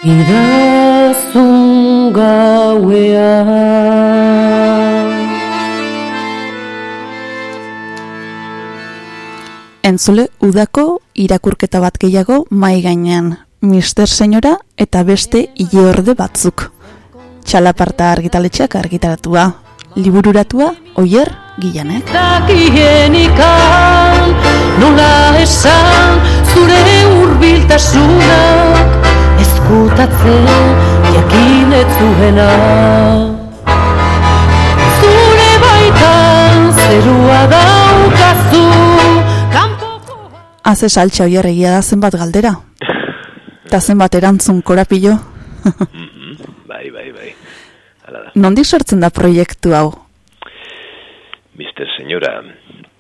idazun gauean. Entzule udako irakurketa bat gehiago mai gainean, Mister Senyora eta beste ileorde batzuk. Txalaparta argitaletxeak argitaratua, libururatua oier gilanek. Dakienikan nola esan zure hurbiltasunak eskutatzen jakin ez zuena Zure baitan zerua daukazu kanpoko Haze saltxa oier egia da zenbat galdera. Eta zenbat erantzun korapilo. Mhm, bai, bai, bai. Hala da. Nondik sortzen da proiektu hau? Mister Señora,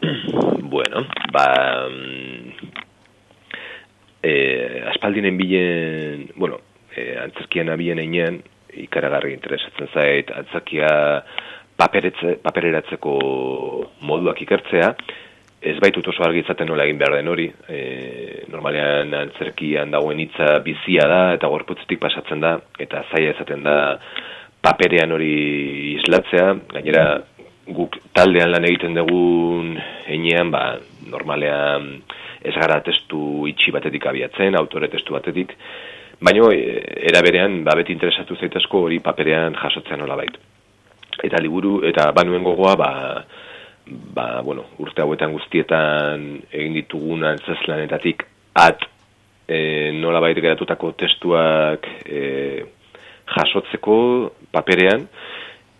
<clears throat> bueno, ba, mm, eh, aspaldinen bilen, bueno, eh, antzerkian abien einean, ikaragarri interesatzen zait, antzakia paperetze, papereratzeko moduak ikertzea, ez baitut oso argi izaten nola egin behar den hori. E, normalean antzerkian dagoen hitza bizia da eta gorputzetik pasatzen da eta zaila izaten da paperean hori islatzea. Gainera guk taldean lan egiten dugun heinean, ba, normalean ez gara testu itxi batetik abiatzen, autore testu batetik, baina era berean ba, beti interesatu zaitezko hori paperean jasotzen nola baitu. Eta liburu, eta banuen gogoa, ba, ba, bueno, urte hauetan guztietan egin ditugun antzazlanetatik at e, nola baita geratutako testuak e, jasotzeko paperean,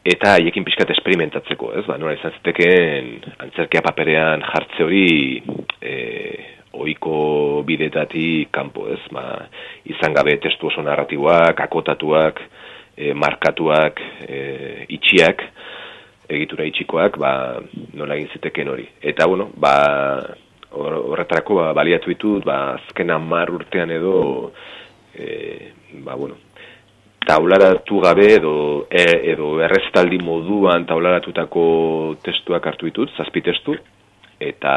eta haiekin pixkat esperimentatzeko, ez? Ba, nola izan zitekeen antzerkia paperean jartze hori e, oiko bidetatik kanpo, ez? Ba, izan gabe testu oso narratiboak, akotatuak, e, markatuak, e, itxiak, egitura itxikoak, ba, nola egin zitekeen hori. Eta, bueno, ba, horretarako ba, baliatu ditut, ba, azken hamar urtean edo, e, ba, bueno, taularatu gabe edo e, edo erreztaldi moduan taularatutako testuak hartu ditut, zazpi testu eta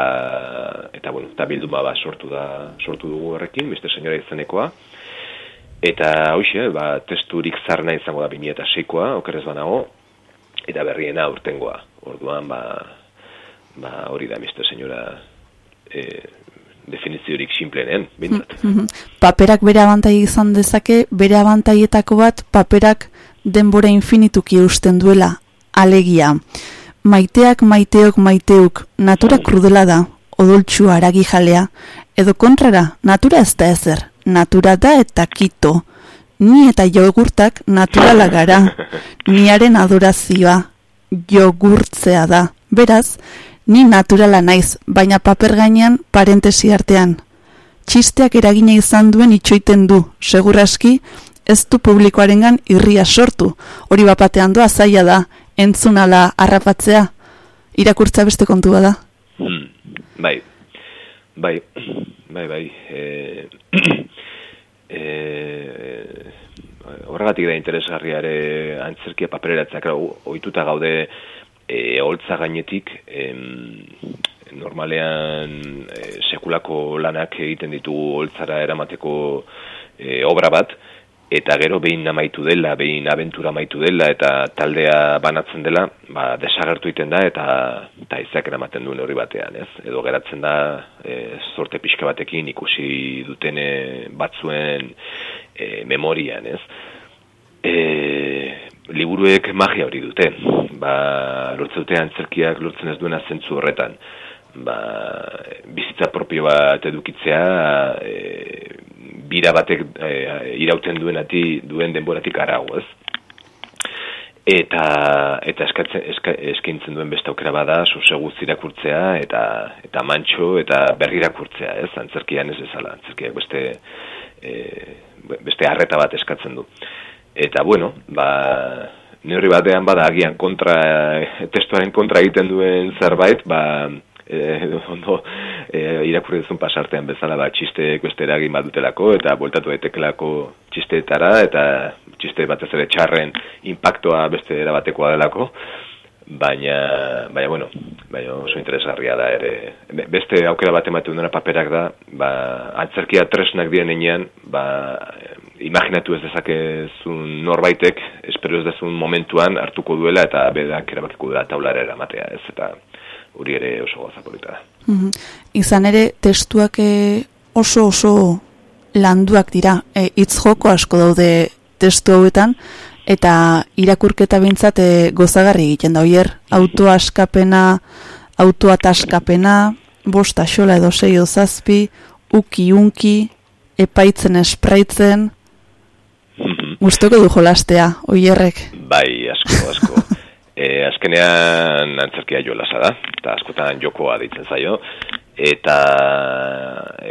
eta bueno, ta bilduma ba sortu da, sortu dugu horrekin, beste señora izenekoa. Eta hoxe, ba, testurik zarna izango da 2006koa, okerrez banago, eta berriena urtengoa. Orduan, ba, ba hori da, Mr. Señora, eh, definiziorik simplenen, bintzat. Mhm. Paperak bere abantai izan dezake, bere abantaietako bat paperak denbora infinituki eusten duela, alegia. Maiteak maiteok maiteuk, natura krudela da, odoltsu aragi jalea, edo kontrara, natura ez da ezer, natura da eta kito. Ni eta jogurtak naturala gara, niaren adorazioa, jogurtzea da. Beraz, Ni naturala naiz, baina paper gainean parentesi artean. Txisteak eragina izan duen itxoiten du, seguraski, ez du publikoarengan irria sortu. Hori bapatean doa zaila da, entzunala harrapatzea. Irakurtza beste kontua da. Hmm, bai, bai, <clears throat> bai, bai. E, <clears throat> e, horregatik da interesgarriare antzerkia papereratzeak, ohituta gaude, e, holtza gainetik em, normalean e, sekulako lanak egiten ditugu holtzara eramateko e, obra bat eta gero behin amaitu dela, behin abentura amaitu dela eta taldea banatzen dela, ba, desagertu egiten da eta eta izak eramaten duen hori batean, ez? Edo geratzen da e, sorte pixka batekin ikusi dutene batzuen e, memorian, ez? E, liburuek magia hori dute. Ba, lortzen dute antzerkiak lortzen ez duena zentzu horretan. Ba, bizitza propio bat edukitzea, e, bira batek e, irauten duenati, duen denboratik arago, ez? Eta, eta eskatzen, eska, eskaintzen duen beste aukera bada, sosegu irakurtzea eta, eta mantxo, eta berrirakurtzea, ez? Antzerkian ez bezala, antzerkiak beste, e, beste harreta bat eskatzen du. Eta bueno, ba, neurri batean bada agian kontra, testuaren kontra egiten duen zerbait, ba, e, ondo e, irakurri duzun pasartean bezala ba, txiste beste eragin bat dutelako, eta voltatu daitekelako txisteetara, eta txiste batez ere txarren impactoa beste erabatekoa delako, baina, baina, bueno, baina oso interesgarria da ere. Beste aukera bat ematen dena paperak da, ba, antzerkia tresnak diren enean, ba, imaginatu ez dezakezun norbaitek, espero ez dezun momentuan hartuko duela eta bedak erabakiko dela taulara eramatea ez, eta hori ere oso gozapolita da. Mhm. Izan ere, testuak eh, oso oso landuak dira, e, hitz joko asko daude testu hauetan, eta irakurketa bintzat e, gozagarri egiten da, oier, autoaskapena, autoataskapena, bosta xola edo sei zazpi, uki unki, epaitzen espraitzen, Mhm. gustoko du jolastea, oierrek. Bai, asko, asko. <laughs> e, azkenean antzerkia jolasa da, eta askotan jokoa ditzen zaio, eta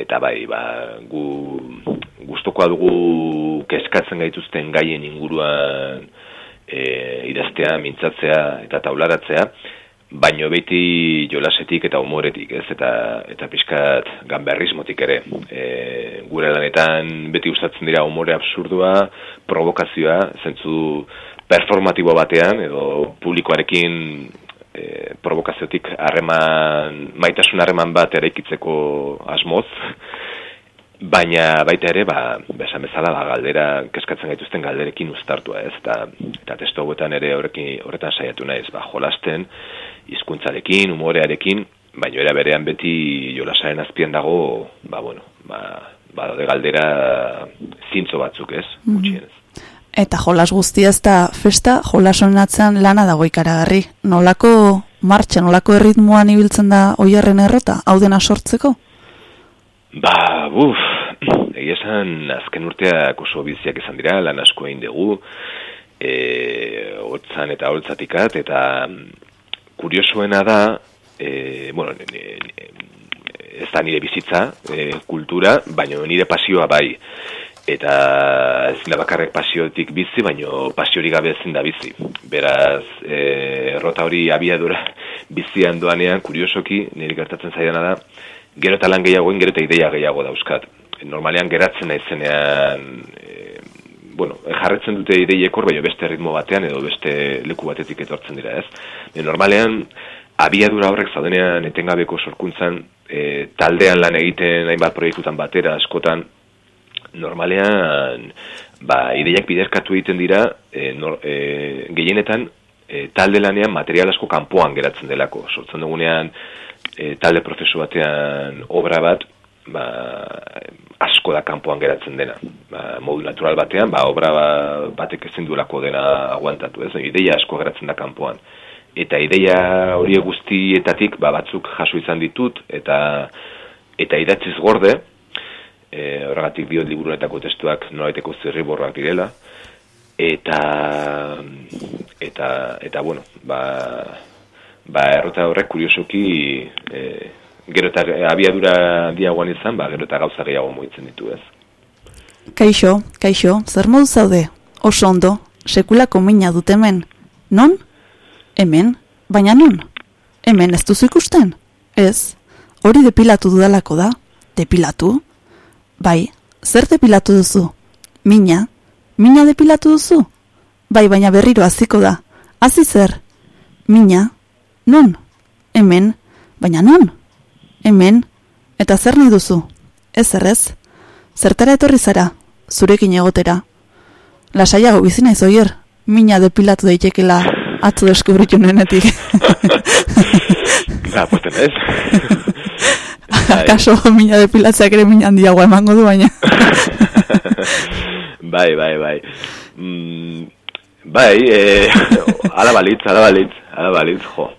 eta bai, ba, gu gustokoa dugu kezkatzen gaituzten gaien inguruan e, idaztea, mintzatzea eta taularatzea, baino beti jolasetik eta humoretik, ez? Eta eta pixkat ganberrismotik ere. E, gure lanetan beti gustatzen dira umore absurdua, provokazioa, zentzu performatibo batean edo publikoarekin e, provokaziotik harreman maitasun harreman bat eraikitzeko asmoz. Baina baita ere, ba, besan bezala, ba, galdera, keskatzen gaituzten galderekin uztartua ez, eta, eta testo hauetan ere horrekin, horretan saiatu naiz, ba, jolasten, hizkuntzarekin, umorearekin, baina era berean beti jolasaren azpian dago, ba, bueno, ba, ba, de galdera zintzo batzuk ez, gutxienez. Eta jolas guztia ez da festa, jolas honen atzean lana dago ikaragarri. Nolako martxa, nolako erritmoan ibiltzen da oiarren errota, hau dena sortzeko? Ba, buf, egia esan azken urteak oso biziak izan dira, lan asko egin dugu, e, hotzan eta holtzatikat, eta kuriosuena da, e, bueno, ne, ez da nire bizitza, e, kultura, baina nire pasioa bai. Eta ez da bakarrek pasiotik bizi, baino pasiorik gabe ezin da bizi. Beraz, e, errota hori abiadura <laughs> bizian doanean, kuriosoki, nire gertatzen zaidana da, gero eta lan gehiagoen, gero eta ideia gehiago dauzkat. Normalean geratzen naizenean, e, bueno, jarretzen dute ideiekor, baina beste ritmo batean edo beste leku batetik etortzen dira, ez? E, normalean, abiadura horrek zaudenean etengabeko sorkuntzan, e, taldean lan egiten hainbat proiektutan batera askotan, normalean, ba, ideiak biderkatu egiten dira, e, nor, e, gehienetan, e, talde lanean material asko kanpoan geratzen delako. Sortzen dugunean, e, talde prozesu batean obra bat, ba, asko da kanpoan geratzen dena. Ba, modu natural batean, ba, obra ba, batek ezin duelako dena aguantatu, ez? Ideia asko geratzen da kanpoan. Eta ideia hori guztietatik ba, batzuk jaso izan ditut, eta eta idatziz gorde, e, horregatik biot liburuetako testuak nolaiteko zirriborrak direla, eta eta eta bueno, ba, ba errota horrek kuriosoki e, gero eta abiadura diagoan izan, ba, gero eta gauza gehiago moitzen ditu ez. Kaixo, kaixo, zer modu zaude? Oso ondo, sekulako mina dut hemen. Non? Hemen? Baina non? Hemen ez duzu ikusten? Ez, hori depilatu dudalako da. Depilatu? Bai, zer depilatu duzu? Mina? Mina depilatu duzu? Bai, baina berriro hasiko da. Hazi zer? Mina? Non? Hemen? Baina non? Hemen? Eta zer nahi duzu? Ez errez? Zertara etorri zara? Zurekin egotera? Lasaiago bizi naiz oier? Mina depilatu daitekela atzu deskubritu nuenetik. Ba, <laughs> pues tenez. <laughs> Akaso mina depilatzeak ere mina handiagoa emango du baina. <laughs> bai, bai, bai. Mm, bai, eh, <laughs> ala balitz, ala balitz, ala balitz, jo.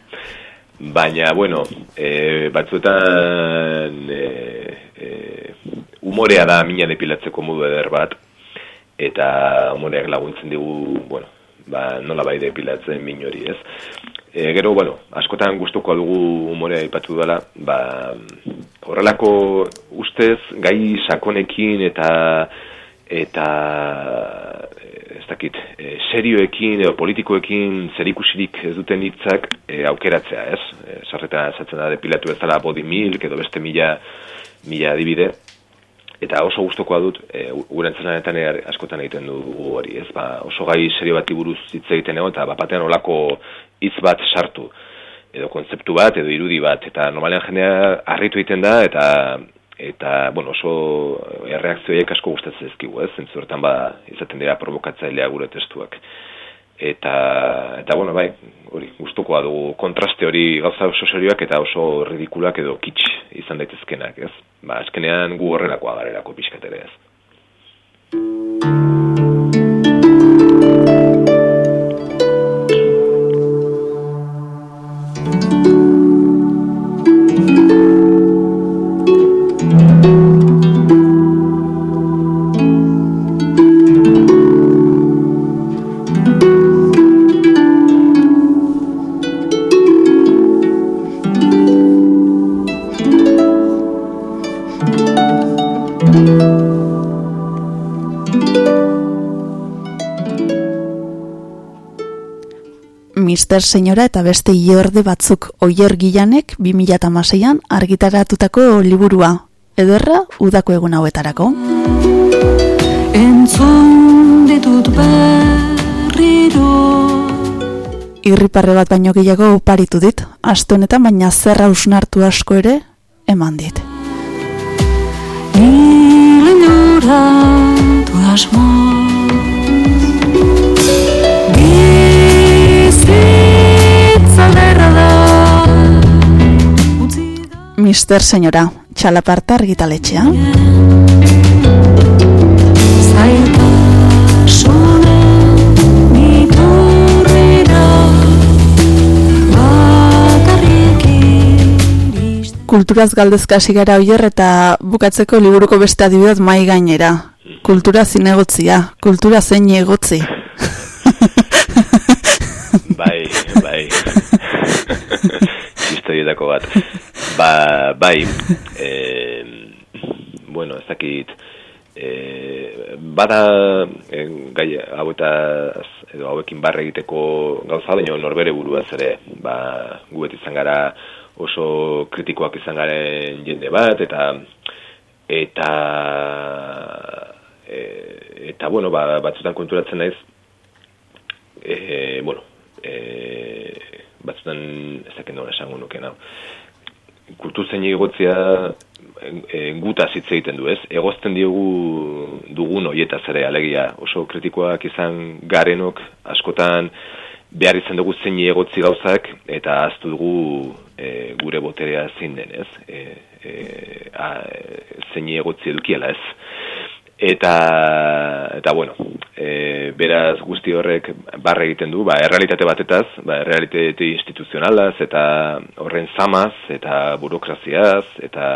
Baina, bueno, eh, batzuetan eh, eh, umorea da mina depilatzeko modu eder bat, eta umoreak laguntzen digu, bueno, ba, nola bai depilatzen min hori, ez? E, gero, bueno, askotan gustuko dugu umorea ipatu dela, ba, horrelako ustez gai sakonekin eta eta ez dakit, e, serioekin edo politikoekin zerikusirik ez duten hitzak e, aukeratzea, ez? E, sarreta esatzen da depilatu bezala body milk edo beste mila, mila adibide, eta oso gustokoa dut e, gure entzananetan askotan egiten du hori, ez? Ba, oso gai serio bati buruz hitz egiten egon, eta bapatean olako hitz bat sartu, edo kontzeptu bat, edo irudi bat, eta normalean jendea harritu egiten da, eta eta, bueno, oso erreakzioiek asko gustatzen ezkigu, ez? Zentzu hortan ba, izaten dira provokatzailea gure testuak. Eta, eta bueno, bai, hori, gustukoa dugu kontraste hori gauza oso serioak eta oso ridikulak edo kitsch izan daitezkenak, ez? Ba, azkenean gu horrelakoa garelako pixkatere ez. Mister Senyora eta beste iorde batzuk oier gilanek 2006an argitaratutako liburua. Ederra, udako egun hauetarako. Entzun ditut berriro Irriparre bat baino gehiago oparitu dit, aste honetan baina zerra usnartu asko ere eman dit. Nire lloratu Mister Senyora, txalaparta argitaletxea. Iristen Kulturaz galdezkasi gara oier eta bukatzeko liburuko beste adibidez mai gainera. Kultura zinegotzia, kultura zein egotzi. Bai, bai. <laughs> Historietako bat. <laughs> Ba, bai, eh, bueno, ez dakit, eh, bada eh, gai hauetaz, edo hauekin barre egiteko gauza, baina norbere buruaz ere, ba, guet izan gara oso kritikoak izan garen jende bat, eta eta e, eta bueno, ba, batzutan konturatzen naiz e, bueno, e, batzutan ez dakit nola esango nuke hau. Kultur zein egotzia e, gutaz hitz egiten du, ez? Egozten diogu dugun hoietaz ere alegia oso kritikoak izan garenok askotan behar izan dugu zein egotzi gauzak eta aztu dugu e, gure boterea zein den, ez? E, e, a, zein egotzi edukiela, ez? Eta, eta bueno, e, beraz guzti horrek barre egiten du, ba, errealitate batetaz, ba, errealitate instituzionalaz, eta horren zamaz, eta burokraziaz, eta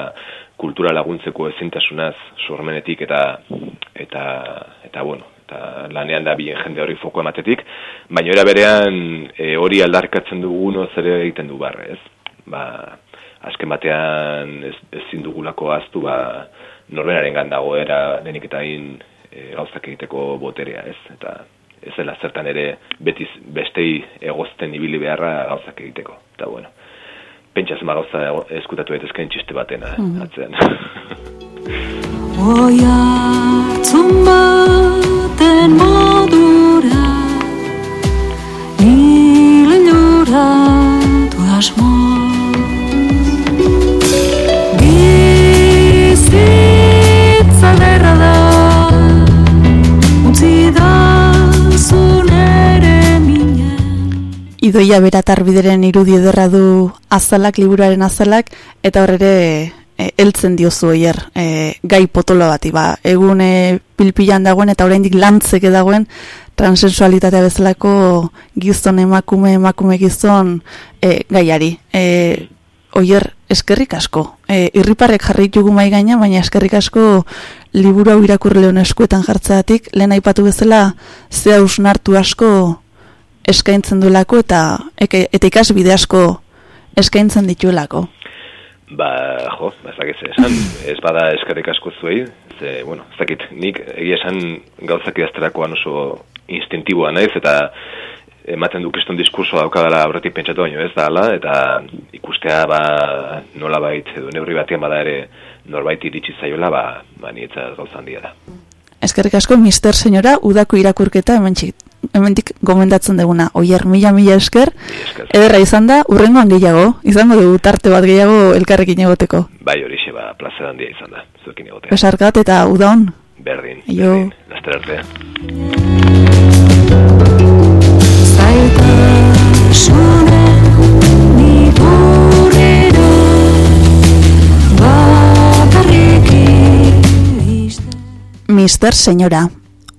kultura laguntzeko ezintasunaz sormenetik, eta, eta, eta bueno, eta lanean da bien jende hori foko ematetik, baina era berean e, hori aldarkatzen dugun ere egiten du barre, ez? Ba, azken batean ez, ezin dugulako aztu, ba, norberaren gandago era denik eta hain e, gauzak egiteko boterea, ez? Eta ez dela zertan ere betiz bestei egozten ibili beharra gauzak egiteko. Eta bueno, pentsa zema gauza eskutatu daitezkeen txiste batena, Mhm. atzean. Oiatzun baten modura Nile lloratu asmo Idoia beratarbideren irudi ederra du azalak, liburuaren azalak, eta hor ere e, heltzen diozu oier, e, gai potolo bati, ba, egun e, pilpilan dagoen eta oraindik lantzeke dagoen transensualitatea bezalako gizon emakume, emakume gizon e, gaiari. E, oier, eskerrik asko. E, irriparrek jarri ditugu mai gaina, baina eskerrik asko liburu hau irakurri lehon eskuetan jartzeatik, lehen aipatu bezala, ze hausnartu asko eskaintzen duelako eta eke, eta ikasbide asko eskaintzen dituelako. Ba, jo, ba, ez dakit esan, ez bada eskerrik asko zuei, ze, bueno, ez dakit, nik egia esan gauzak idazterakoan oso instintiboa naiz, eta ematen du kriston diskursoa daukadala aurretik pentsatu baino ez da ala, eta ikustea ba nola bait, edo neurri batean bada ere norbait iritsi zaiola, ba, ba nietzat gauza handia da. Eskerrik asko, Mister Senyora, udako irakurketa hementxik, hementik gomendatzen duguna. Oier, mila mila esker, esker. ederra izan da, urrengoan gehiago, izango dugu tarte bat gehiago elkarrekin egoteko. Bai horixe, ba, plazer handia izan da, zuekin egotea. Besarkat eta uda hon. Berdin, Aio. berdin, laster arte. Mister Senyora,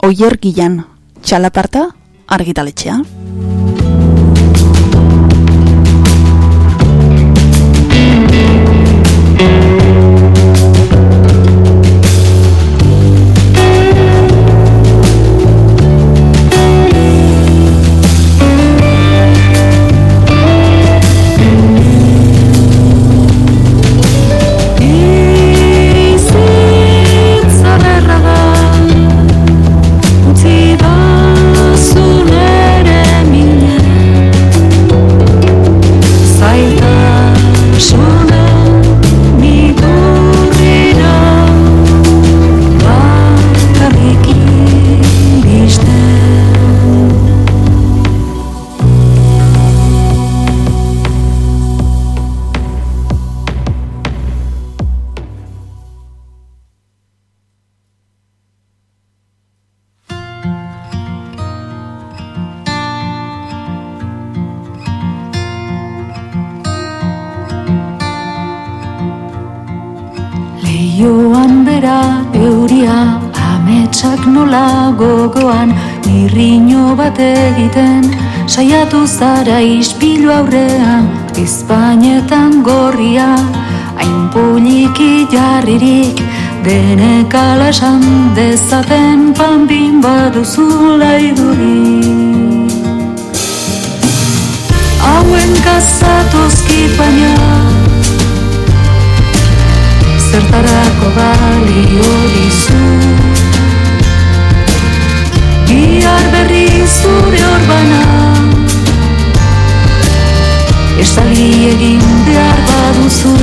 Oier Gilan, txalaparta, argitaletxea. Gogoan irriño bat egiten saiatu zara ispilu aurrean izpainetan gorria hain poliki jarririk denek ala esan dezaten panbin baduzula iduri hauen kazatozki baina zertarako balio dizu Bihar berri zure orbana. Estali egin behar baduzu.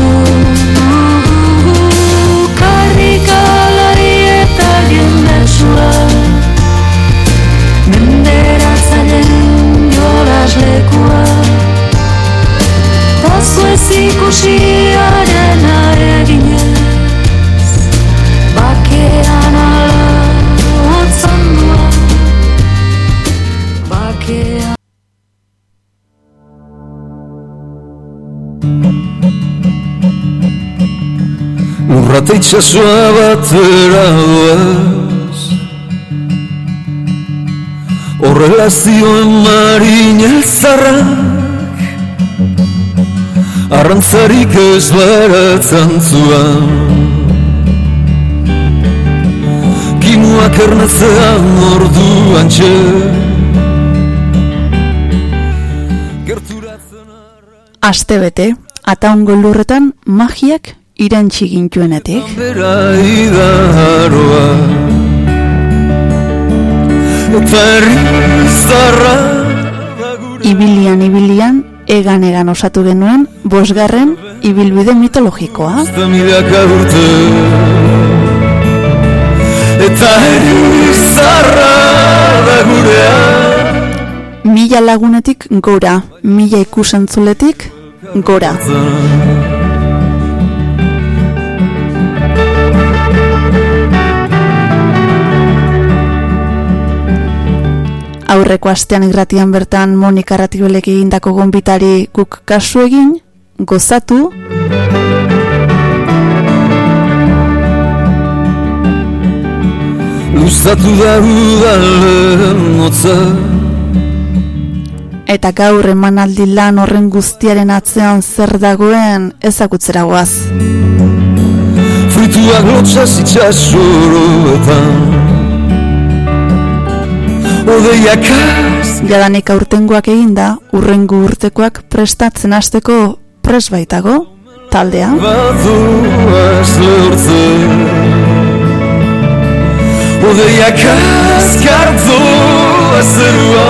Karrikalari eta jendetsua Menderatzaileen jolas lekua. Tazu ez ikusiarena eginez Lurrata itxasua batera doaz Horrela zioen marina zarrak Arrantzarik ez baratzen zuan Kimuak ernatzean orduan txe Aste bete, ataungo lurretan magiak irantxi gintuenetik. Ibilian, ibilian, egan egan osatu genuen, bosgarren ibilbide mitologikoa. Eta errizarra da gurea Mila lagunetik gora, mila ikusentzuletik gora. Aurreko astean irratian bertan Monika Ratibelek egindako gonbitari guk kasu egin, gozatu, Luzatu da udalen motza. Eta gaur emanaldi lan horren guztiaren atzean zer dagoen ezagutzera goaz. Fruituak lotxaz itxasoroetan Odeiak Jadanik aurtengoak eginda, urrengo urtekoak prestatzen hasteko pres baitago, taldea. Baduaz lehortzen Odeiak azkartu azerua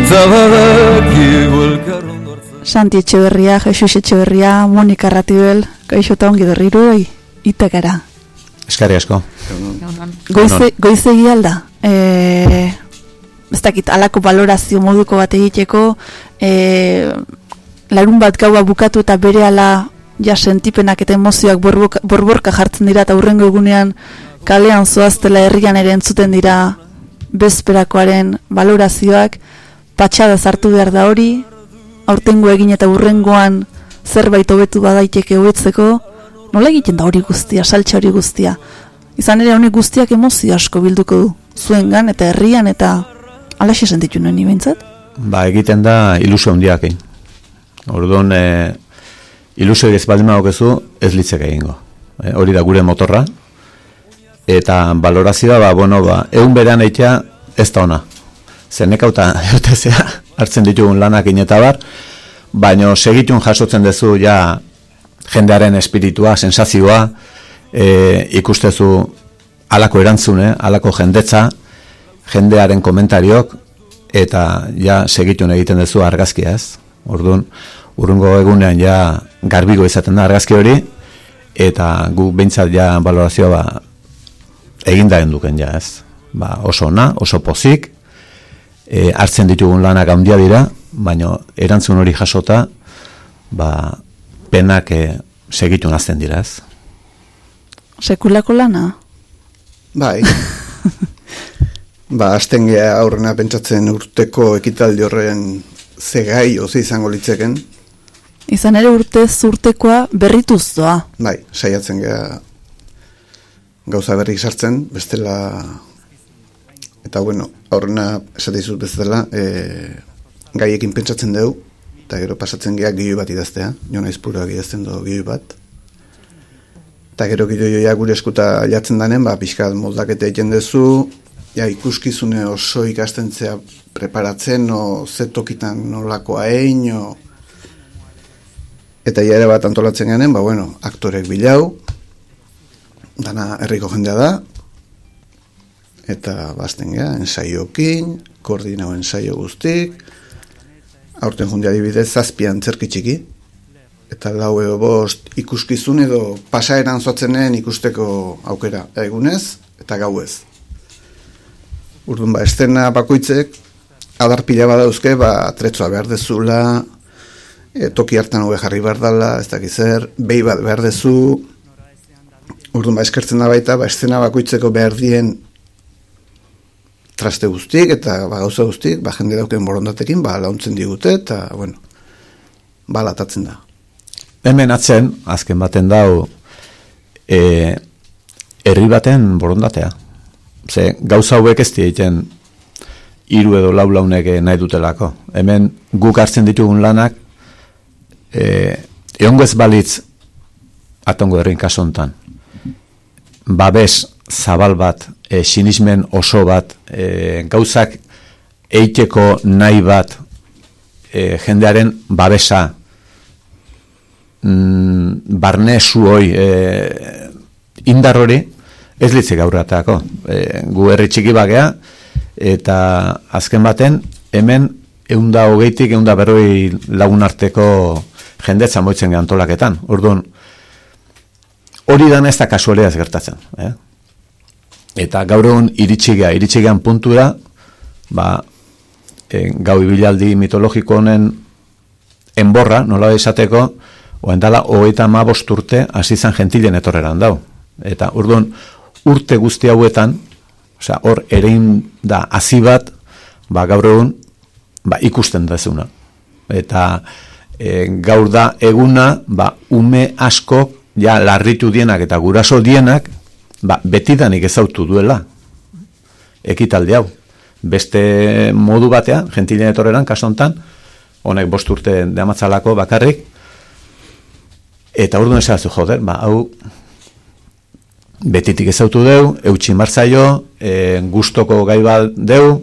Eta elkarron Santi Etxeberria, Jesus Etxeberria, Monika Ratibel, gaixo eta ongi berriro, itakara. Eskarri asko. Goize, goizegi alda, e, ez dakit, alako valorazio moduko bat egiteko, e, larun bat gaua bukatu eta bere ala ja sentipenak eta emozioak borboka, borborka jartzen dira eta hurrengo egunean kalean zoaztela herrian ere entzuten dira bezperakoaren valorazioak, patxada zartu behar da hori, aurtengo egin eta hurrengoan zerbait hobetu badaiteke hobetzeko, nola egiten da hori guztia, saltxa hori guztia. Izan ere honek guztiak emozio asko bilduko du, zuengan eta herrian eta alaxe sentitu nuen ibentzat. Ba, egiten da ilusio handiak egin. Orduan, e, ilusio ez baldin badaukezu, ez litzek egingo. E, hori da gure motorra. Eta valorazioa, ba, bueno, ba, egun berean eitea ez da ona. Zenekauta, eutezea, <laughs> hartzen ditugun lanak eta bar, baino segitun jasotzen duzu ja jendearen espiritua, sensazioa, e, ikustezu alako erantzune, alako jendetza, jendearen komentariok, eta ja segitun egiten duzu argazkia ez. Orduan, urrungo egunean ja garbigo izaten da argazki hori, eta gu behintzat ja valorazioa ba, eginda duken ja ez. Ba, oso ona, oso pozik, e, hartzen ditugun lanak handia dira, baino erantzun hori jasota, ba, penak e, segitu nazten dira ez. Sekulako lana? Bai. <laughs> ba, asten gea aurrena pentsatzen urteko ekitaldi horren zegai ozi izango litzeken. Izan ere urtez urtekoa berrituz doa. Bai, saiatzen gea gauza berrik sartzen, bestela eta bueno, aurrena esate dizut bezala, e, gaiekin pentsatzen dugu, eta gero pasatzen gea gehio bat idaztea, jo naiz puroak idazten du gehio bat. Eta gero gehio joia gure eskuta jatzen danen, ba, pixkat moldaketa egiten duzu, ja, ikuskizune oso ikastentzea preparatzen, o ze tokitan nolakoa egin, o... Eta ia ere bat antolatzen ganen, ba, bueno, aktorek bilau, dana herriko jendea da, eta bazten gea, ensaiokin, koordinau ensaio guztik, aurten jundia adibidez zazpian zerki txiki, eta lau edo bost ikuskizun edo pasaeran zoatzenen ikusteko aukera egunez eta gauez. Urdun ba, estena bakoitzek, adar pila badauzke, ba, tretzua behar dezula, e, toki hartan hobe jarri behar dela, ez dakiz zer, behi bat behar dezu, urdun ba, eskertzen da baita, ba, estena bakoitzeko behar dien traste guztik eta ba, gauza guztik, ba, jende dauken borondatekin, ba, launtzen digute, eta, bueno, ba, latatzen da. Hemen atzen, azken baten dau, e, herri baten borondatea. Ze, gauza hauek ez egiten hiru edo lau launek nahi dutelako. Hemen guk hartzen ditugun lanak, e, eongo ez balitz, atongo herrin kasontan, babes zabal bat, e, sinismen oso bat, e, gauzak eiteko nahi bat, e, jendearen babesa, mm, barne zuoi, e, indar hori, ez litzik aurratako. E, gu herri txiki bagea, eta azken baten, hemen eunda hogeitik, eunda berroi lagun arteko jendetza moitzen antolaketan. Orduan, hori dana ez da kasualea ez gertatzen. Eh? Eta gaur egun iritsigea, iritsigean puntura, ba, e, gau ibilaldi mitologiko honen enborra, nola esateko, oen dala, hogeita ma urte, hasi zan gentilen etorreran dau. Eta urduan, urte guzti hauetan, osea, hor erein da hasi bat, ba, gaur egun, ba, ikusten da zeuna. Eta e, gaur da eguna, ba, ume asko, ja, larritu dienak eta guraso dienak, ba, betidanik ezautu duela, ekitaldi hau. Beste modu batean, gentilen etorreran, kasontan, honek bost urte deamatzalako bakarrik, eta urduan esazu, joder, ba, hau, betitik ezautu deu, eutxi martzaio, e, gustoko gai bat deu,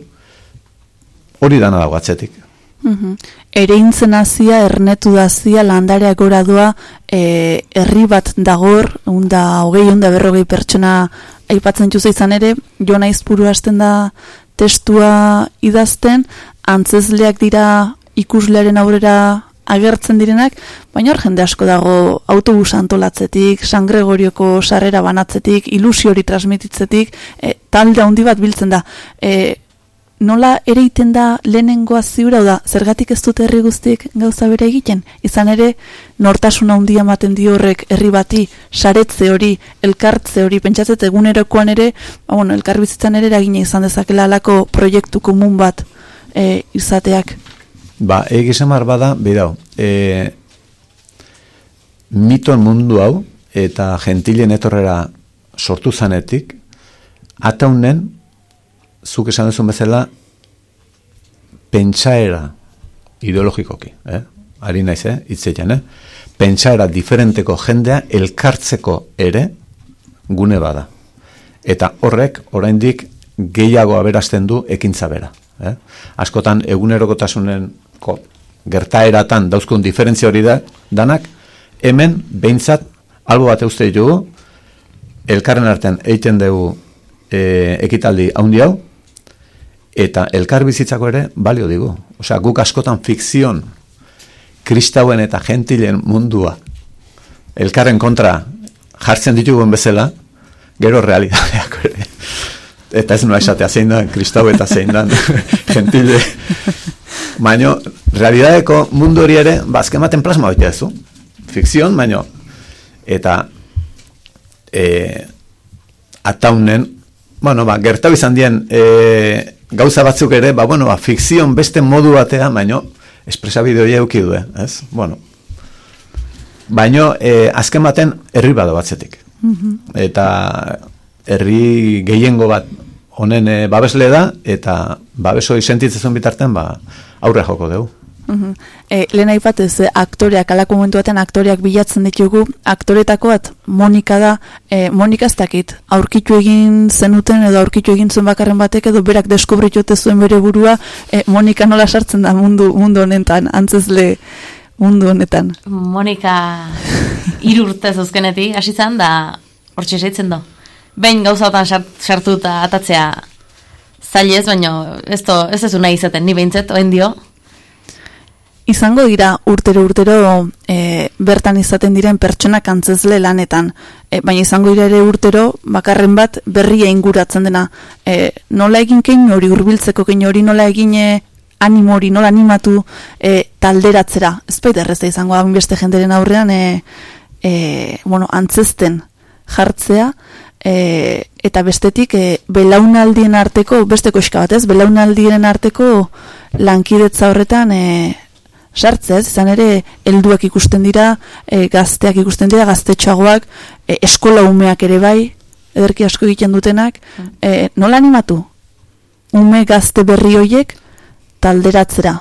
hori dana dago atzetik. Mm Ere intzen azia, ernetu dazia, landareak gora doa, e, herri bat dagor, unda hogei, unda berrogei pertsona aipatzen juzu izan ere, jo naiz puru hasten da testua idazten, antzezleak dira ikuslearen aurrera agertzen direnak, baina hor jende asko dago autobus antolatzetik, San Gregorioko sarrera banatzetik, ilusio hori transmititzetik, e, talde handi bat biltzen da. E, nola ere iten da lehenengoa ziura da, zergatik ez dute herri guztiek gauza bere egiten? Izan ere, nortasun handia ematen dio horrek herri bati, saretze hori, elkartze hori, pentsatzet egunerokoan ere, ba, bueno, elkar bizitzan ere eragina izan dezakela alako proiektu komun bat e, izateak. Ba, egizan bada, bidau, e, miton mundu hau, eta gentilen etorrera sortu zanetik, ataunen, zuk esan duzun bezala, pentsaera ideologikoki, eh? Ari naiz, eh? Itzetan, eh? Pentsaera diferenteko jendea elkartzeko ere gune bada. Eta horrek, oraindik gehiago aberasten du ekintza bera. Eh? Askotan, egunerokotasunen ko, gertaeratan dauzkun diferentzia hori da, danak, hemen, behintzat, albo bat euste ditugu, elkarren artean eiten dugu e, ekitaldi haundi hau, eta elkar bizitzako ere balio digu. Osea, guk askotan fikzion kristauen eta gentilen mundua elkarren kontra jartzen ditugun bezala, gero realitateak ere. Eta ez nola esatea zein da, kristau eta zein da, <laughs> gentile. Baina, realidadeko mundu hori ere, bazken ba, baten plasma baita zu. Fikzion, baina, eta e, ataunen, bueno, ba, gertau izan dien, e, gauza batzuk ere, ba, bueno, ba, fikzion beste modu batea, baino, espresabide hori euki du, ez? Bueno, Baino, e, azken baten, herri bado batzetik. Eta herri gehiengo bat honen e, babesle da, eta babesoi sentitzen bitartean, ba, aurre joko dugu. E, lehen eh, aktoreak, alako momentu baten aktoreak bilatzen ditugu, aktoretako bat Monika da, e, Monika ez dakit, aurkitu egin zenuten edo aurkitu egin zuen bakarren batek edo berak deskubritute zuen bere burua, e, Monika nola sartzen da mundu, mundu honetan, antzezle mundu honetan. Monika irurte zuzkenetik, hasi zen, da hortxe seitzen do. Behin gauzatan sart- sartu eta atatzea zailez, baina ez, to, ez ez nahi izaten, ni behintzet, oen dio, Izango dira urtero urtero e, bertan izaten diren pertsonak antzezle lanetan, e, baina izango dira ere urtero bakarren bat berria inguratzen dena. E, nola egin keinu hori hurbiltzeko keinu hori nola egin animo hori, nola animatu e, talderatzera. Ez baita erreza izango hain beste jenderen aurrean e, e, bueno, antzesten jartzea, e, eta bestetik e, belaunaldien arteko, beste koxka bat belaunaldien arteko lankidetza horretan e, sartzea ez, izan ere helduak ikusten dira, e, gazteak ikusten dira, gaztetxoagoak, e, eskola umeak ere bai, ederki asko egiten dutenak, e, nola animatu? Ume gazte berri hoiek talderatzera.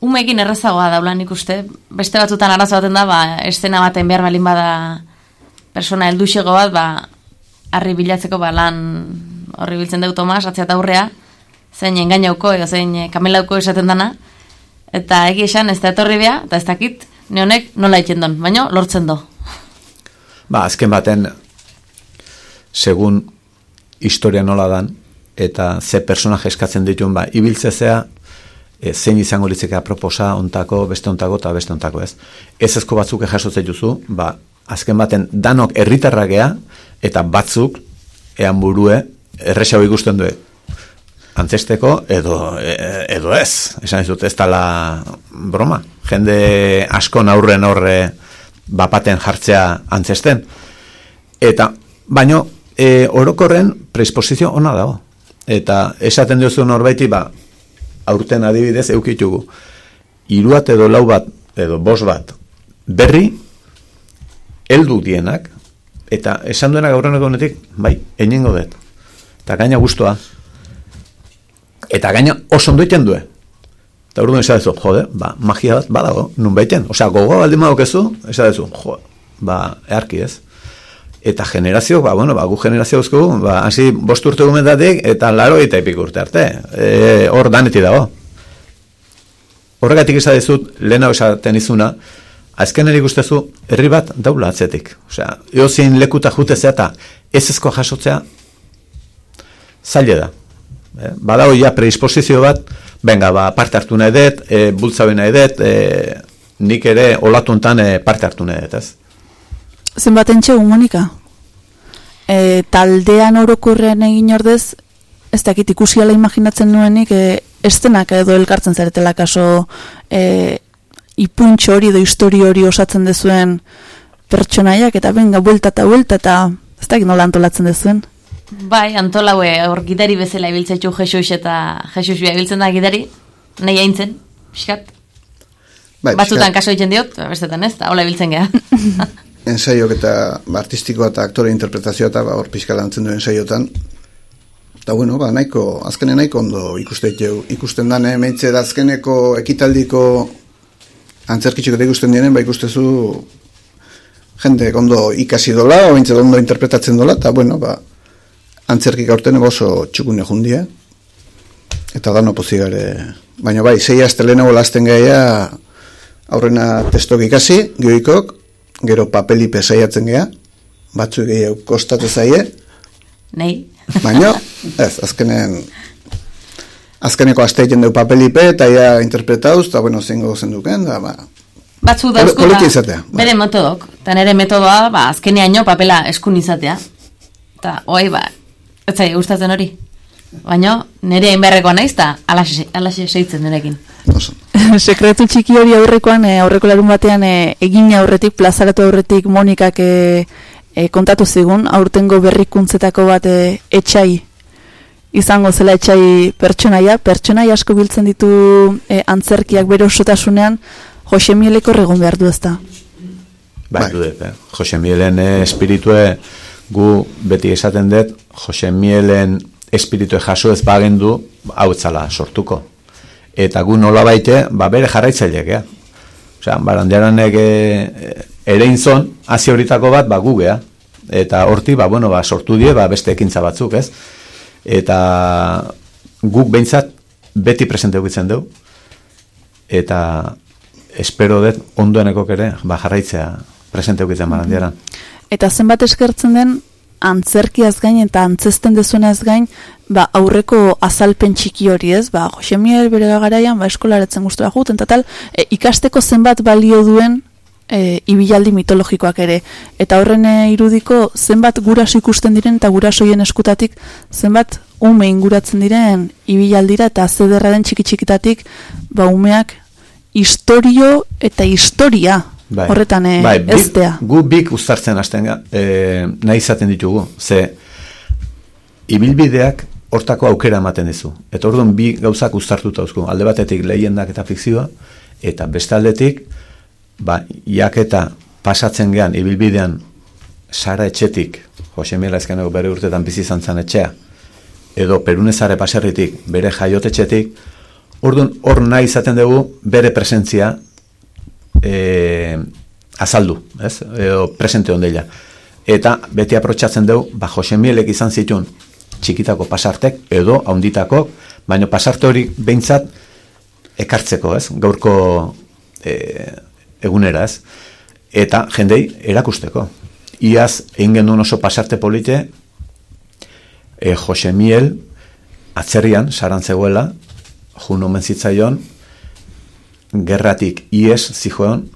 Umeekin errazagoa daula nik uste. Beste batzutan arazo baten da, ba, estena baten behar balin bada persona helduxego bat, ba, harri bilatzeko ba, lan horri biltzen deu Tomas, atzea aurrea, zein engainauko edo zein eh, kamelauko esaten dana, eta egi esan ez da etorri beha, eta ez dakit, ne honek nola egiten don, baina lortzen do. Ba, azken baten, segun historia nola dan, eta ze personaje eskatzen dituen, ba, ibiltzezea, e, zein izango litzeke proposa ontako, beste ontako eta beste ontako ez. Ez ezko batzuk jasotzen duzu, ba, azken baten danok herritarra gea, eta batzuk, ean burue, erresago ikusten du antzesteko, edo, e- edo ez. Esan dizut, ez tala broma. Jende asko aurren horre bapaten jartzea antzesten. Eta, baino, e, orokorren predisposizio ona dago. Eta esaten duzu norbaiti, ba, aurten adibidez eukitugu. Iruat edo lau bat, edo bos bat, berri, heldu dienak, eta esan duenak aurreneko honetik, bai, enengo dut. Eta gaina guztua. Eta gaina oso ondo egiten due. Eta urduan esan duzu, jode, ba, magia bat badago, nun baiten. Osea, gogoa baldin badokezu, esan duzu, jo, ba, earki ez. Eta generazio, ba, bueno, ba, gu generazio guzkugu, ba, hasi bost urte gumentatik, eta laro eta epik urte arte. E, hor daneti dago. Horregatik esan dizut, lehena esaten izuna, azken ikustezu, herri bat daula atzetik. Osea, eozin lekuta jutezea eta ez ezko jasotzea, zaila da. Eh, badago ja predisposizio bat, benga, ba, parte hartu nahi dut, e, bultzabe nahi dut, e, nik ere olatuntan e, parte hartu nahi dut, ez? Zenbaten txegu, Monika? E, taldean orokorrean egin ordez, ez dakit ikusiala imaginatzen nuenik, e, estenak edo elkartzen zaretela kaso e, ipuntxo hori edo histori hori osatzen dezuen pertsonaiak, eta benga, buelta eta buelta, eta ez dakit nola antolatzen dezuen. Bai, antolaue hor gidari bezala ibiltzetxu Jesus eta Jesus ibiltzen da gidari, nahi aintzen, pixkat. Bai, Batzutan kaso egiten diot, bestetan ez, hola ibiltzen geha. <laughs> ensaiok eta ba, artistikoa eta aktore interpretazioa eta ba, hor pixka lantzen duen ensaiotan. Eta bueno, ba, nahiko, azkene nahiko ondo ikusten jau. Ikusten dane, meitze da azkeneko ekitaldiko antzerkitxik eta ikusten dienen, ba ikustezu jende ondo ikasi dola, o behintzat ondo interpretatzen dola, eta bueno, ba, antzerkik aurten oso txukune jundia, eta dano pozigare. Baina bai, sei aste lehenago lasten gaia aurrena testok ikasi, gioikok, gero papelipe saiatzen gea, batzu gehiago kostatu zaie, Nei. baina, ez, azkenen, azkeneko aste egiten dugu papelipe, eta ia interpretauz, eta bueno, zengo zenduken, da, ba, Batzu dauzko izatea, bai. bere metodok, eta nire metodoa, ba, azkeneaino papela eskun izatea. Eta, oai, ba, ez zai gustatzen hori. Baina, nire inberrekoa naiz, eta alaxe, alaxe seitzen nirekin. <laughs> Sekretu txiki hori aurrekoan, e, aurreko larun batean e, egin aurretik, plazaratu aurretik Monikak e, e, kontatu zigun, aurtengo berrikuntzetako bat e, etxai izango zela etxai pertsonaia, pertsonai asko biltzen ditu e, antzerkiak bere osotasunean, Jose Mieleko regon behar du ezta. Bai, Bai. du eh? Jose Mielen eh, espiritue, gu beti esaten dut, Jose Mielen espiritue jaso ez bagendu, hau etzala sortuko. Eta gu nola baite, ba bere jarraitzaileak, ja. Osea, barandiaranek e, ere inzon, hasi horitako bat, ba gu gea. Eta horti, ba, bueno, ba, sortu die, ba, beste ekintza batzuk, ez? Eta guk behintzat beti presente ukitzen dugu. Eta espero dut ondoenekok ere, ba, jarraitzea presente ukitzen barandiaran. Eta zenbat eskertzen den antzerkiaz gain eta antzesten dezuenaz gain, ba, aurreko azalpen txiki hori ez, ba, Jose Miguel bere garaian, ba, eskolaratzen gustura juten, eta tal, e, ikasteko zenbat balio duen e, ibilaldi mitologikoak ere. Eta horren e, irudiko zenbat guraso ikusten diren eta gurasoien eskutatik zenbat ume inguratzen diren ibilaldira eta zederra den txiki txikitatik ba umeak historio eta historia horretan e, bai, bi- eztea. Gu bik uztartzen hasten e, nahi izaten ditugu. Ze, ibilbideak hortako aukera ematen dizu. Eta orduan bi gauzak uztartuta uzku. Alde batetik lehiendak eta fikzioa, eta beste aldetik, ba, jaketa pasatzen gean ibilbidean sara etxetik, Jose Mila ezkeneko bere urtetan bizi izan zen etxea, edo perunezare paserritik bere jaiotetxetik, orduan hor nahi izaten dugu bere presentzia e, azaldu, ez? Edo presente ondela. Eta beti aprotxatzen dugu, ba Jose Mielek izan zituen txikitako pasartek edo haunditako, baina pasarte hori behintzat ekartzeko, ez? Gaurko e, egunera, ez? Eta jendei erakusteko. Iaz egin genuen oso pasarte polite e, Jose Miel atzerrian, saran zegoela, jun omen zitzaion, gerratik ies zijoen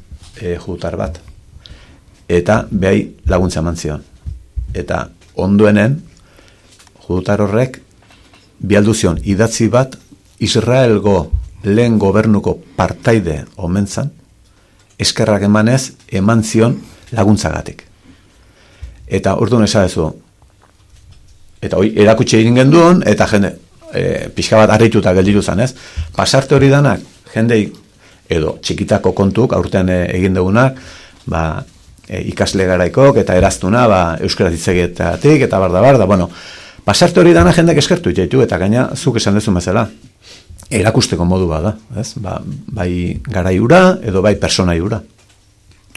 e, jutar bat. Eta behai laguntza eman zion. Eta onduenen, jutar horrek, bialdu zion, idatzi bat, Israelgo lehen gobernuko partaide omentzan, eskerrak emanez, eman zion laguntzagatik. Eta orduan esadezu, eta hoi, erakutxe egin genduen, eta jende, e, pixka bat harrituta gelditu zen, ez? Pasarte hori danak, jendei, edo txikitako kontuk, aurtean e, egin dugunak, ba, e, ikasle garaikok, eta eraztuna, ba, euskaraz ditzegetatik, eta barda, barda, bueno, pasarte hori dana jendek eskertu jaitu, eta gaina, zuk esan duzu bezala, erakusteko modu bada, ez? Ba, bai garaiura, edo bai personaiura.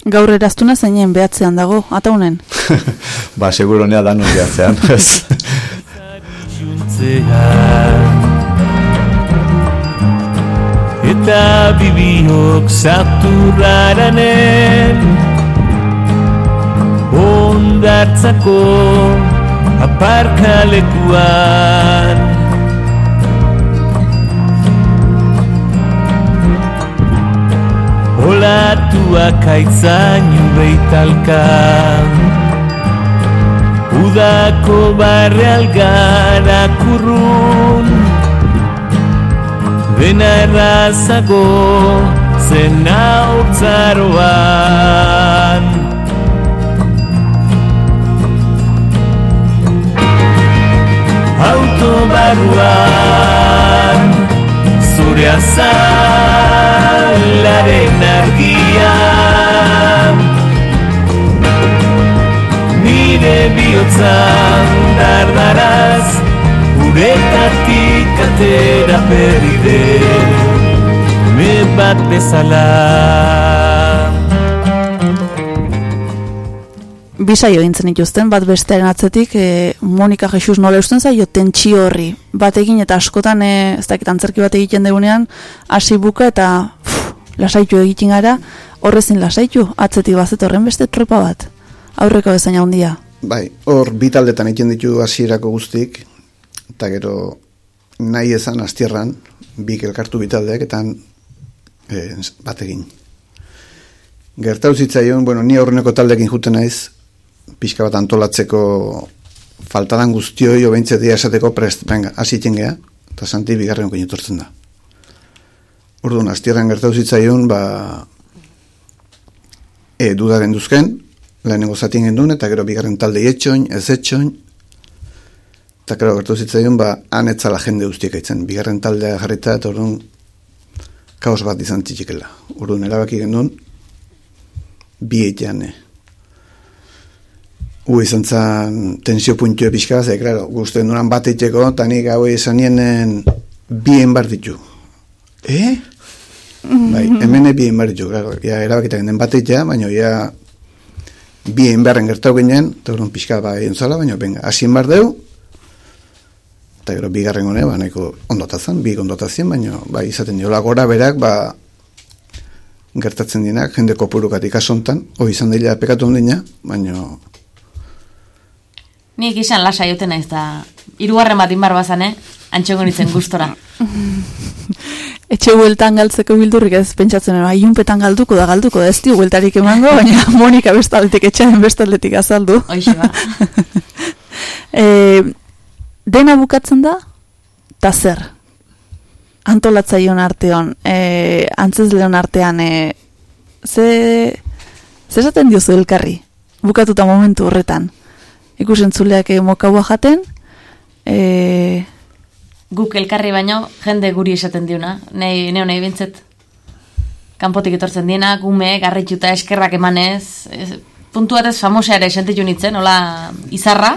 Gaur eraztuna zeinen behatzean dago, ataunen. <laughs> ba, seguro nea danon behatzean, ez? Eta bibiok zaturraranen Ondartzako aparkalekuan. Olatuak aitzainu beitalkan Udako barre algara kurrun Dena errazago zen hautzaroan Autobarruan zure azalaren argian. Nire bihotzan dardaraz Uretatik atera berri den Me bat bezala Bisaio egintzen dituzten, bat bestearen atzetik, e, Monika Jesus nola eusten zaio tentsio horri. Bat egin eta askotan, e, ez dakit antzerki bat egiten degunean, hasi buka eta pff, lasaitu egiten gara, horrezin lasaitu, atzetik bazet horren beste tropa bat. Aurreko bezaina handia. Bai, hor bi taldetan egiten ditu hasierako guztik, eta gero nahi ezan astierran, bik elkartu bi taldeak, eta e, bat egin. Gertau zitzaion, bueno, ni aurreneko taldekin juten naiz, pixka bat antolatzeko faltadan guztioi obeintze dia esateko prest, venga, hasiten gea, eta santi bigarren okin etortzen da. Orduan, astierran gertau zitzaion, ba, e, dudaren duzken, lehenengo zatien gendun, eta gero bigarren talde etxoin, ez etxoin, eta gero gertu zitzaion, ba, han etzala jende guztiek aitzen, bigarren taldea jarrita, eta orduan, kaos bat izan txikela. Orduan, erabaki gendun, bi eitxean, hu izan zen tensio puntue pixka, ze, klaro, guztien duran bat itxeko, eta nik hau izan nienen bien bar ditu. Eh? Bai, hemen bien bar ditu, klaro, ja, erabakitak den bat itxea, baina ja, bien barren gertau ginen, eta pixka ba egin zala, baina benga, hasien bar deu, eta gero bigarren hone, ba, nahiko ondotazan, bi ondotazien, baina, ba, izaten diola gora berak, ba, gertatzen dinak, jende kopurukatik asontan, hoi izan dela pekatu ondina, baina, Nik izan lasa joten naiz da, irugarren bat inbar bazan, eh? Antxongo nintzen gustora. <laughs> Etxe bueltan galtzeko bildurrik ez pentsatzen ero, aiunpetan galduko da galduko da ez dio bueltarik emango, <laughs> baina Monika bestaldetik etxearen bestaldetik azaldu. Hoxe ba. <laughs> e, dena bukatzen da, ta zer? Antolatzaion artean, e, antzezleon artean, e, ze, ze esaten diozu elkarri? Bukatuta momentu horretan. Ikusentzuleak e, mokaua jaten, e, Guk elkarri baino, jende guri esaten diuna. Nei, neo nahi bintzet. Kanpotik etortzen diena, gume, garritxuta, eskerrak emanez. Ez, puntu batez famoseare sentitu nintzen, hola izarra.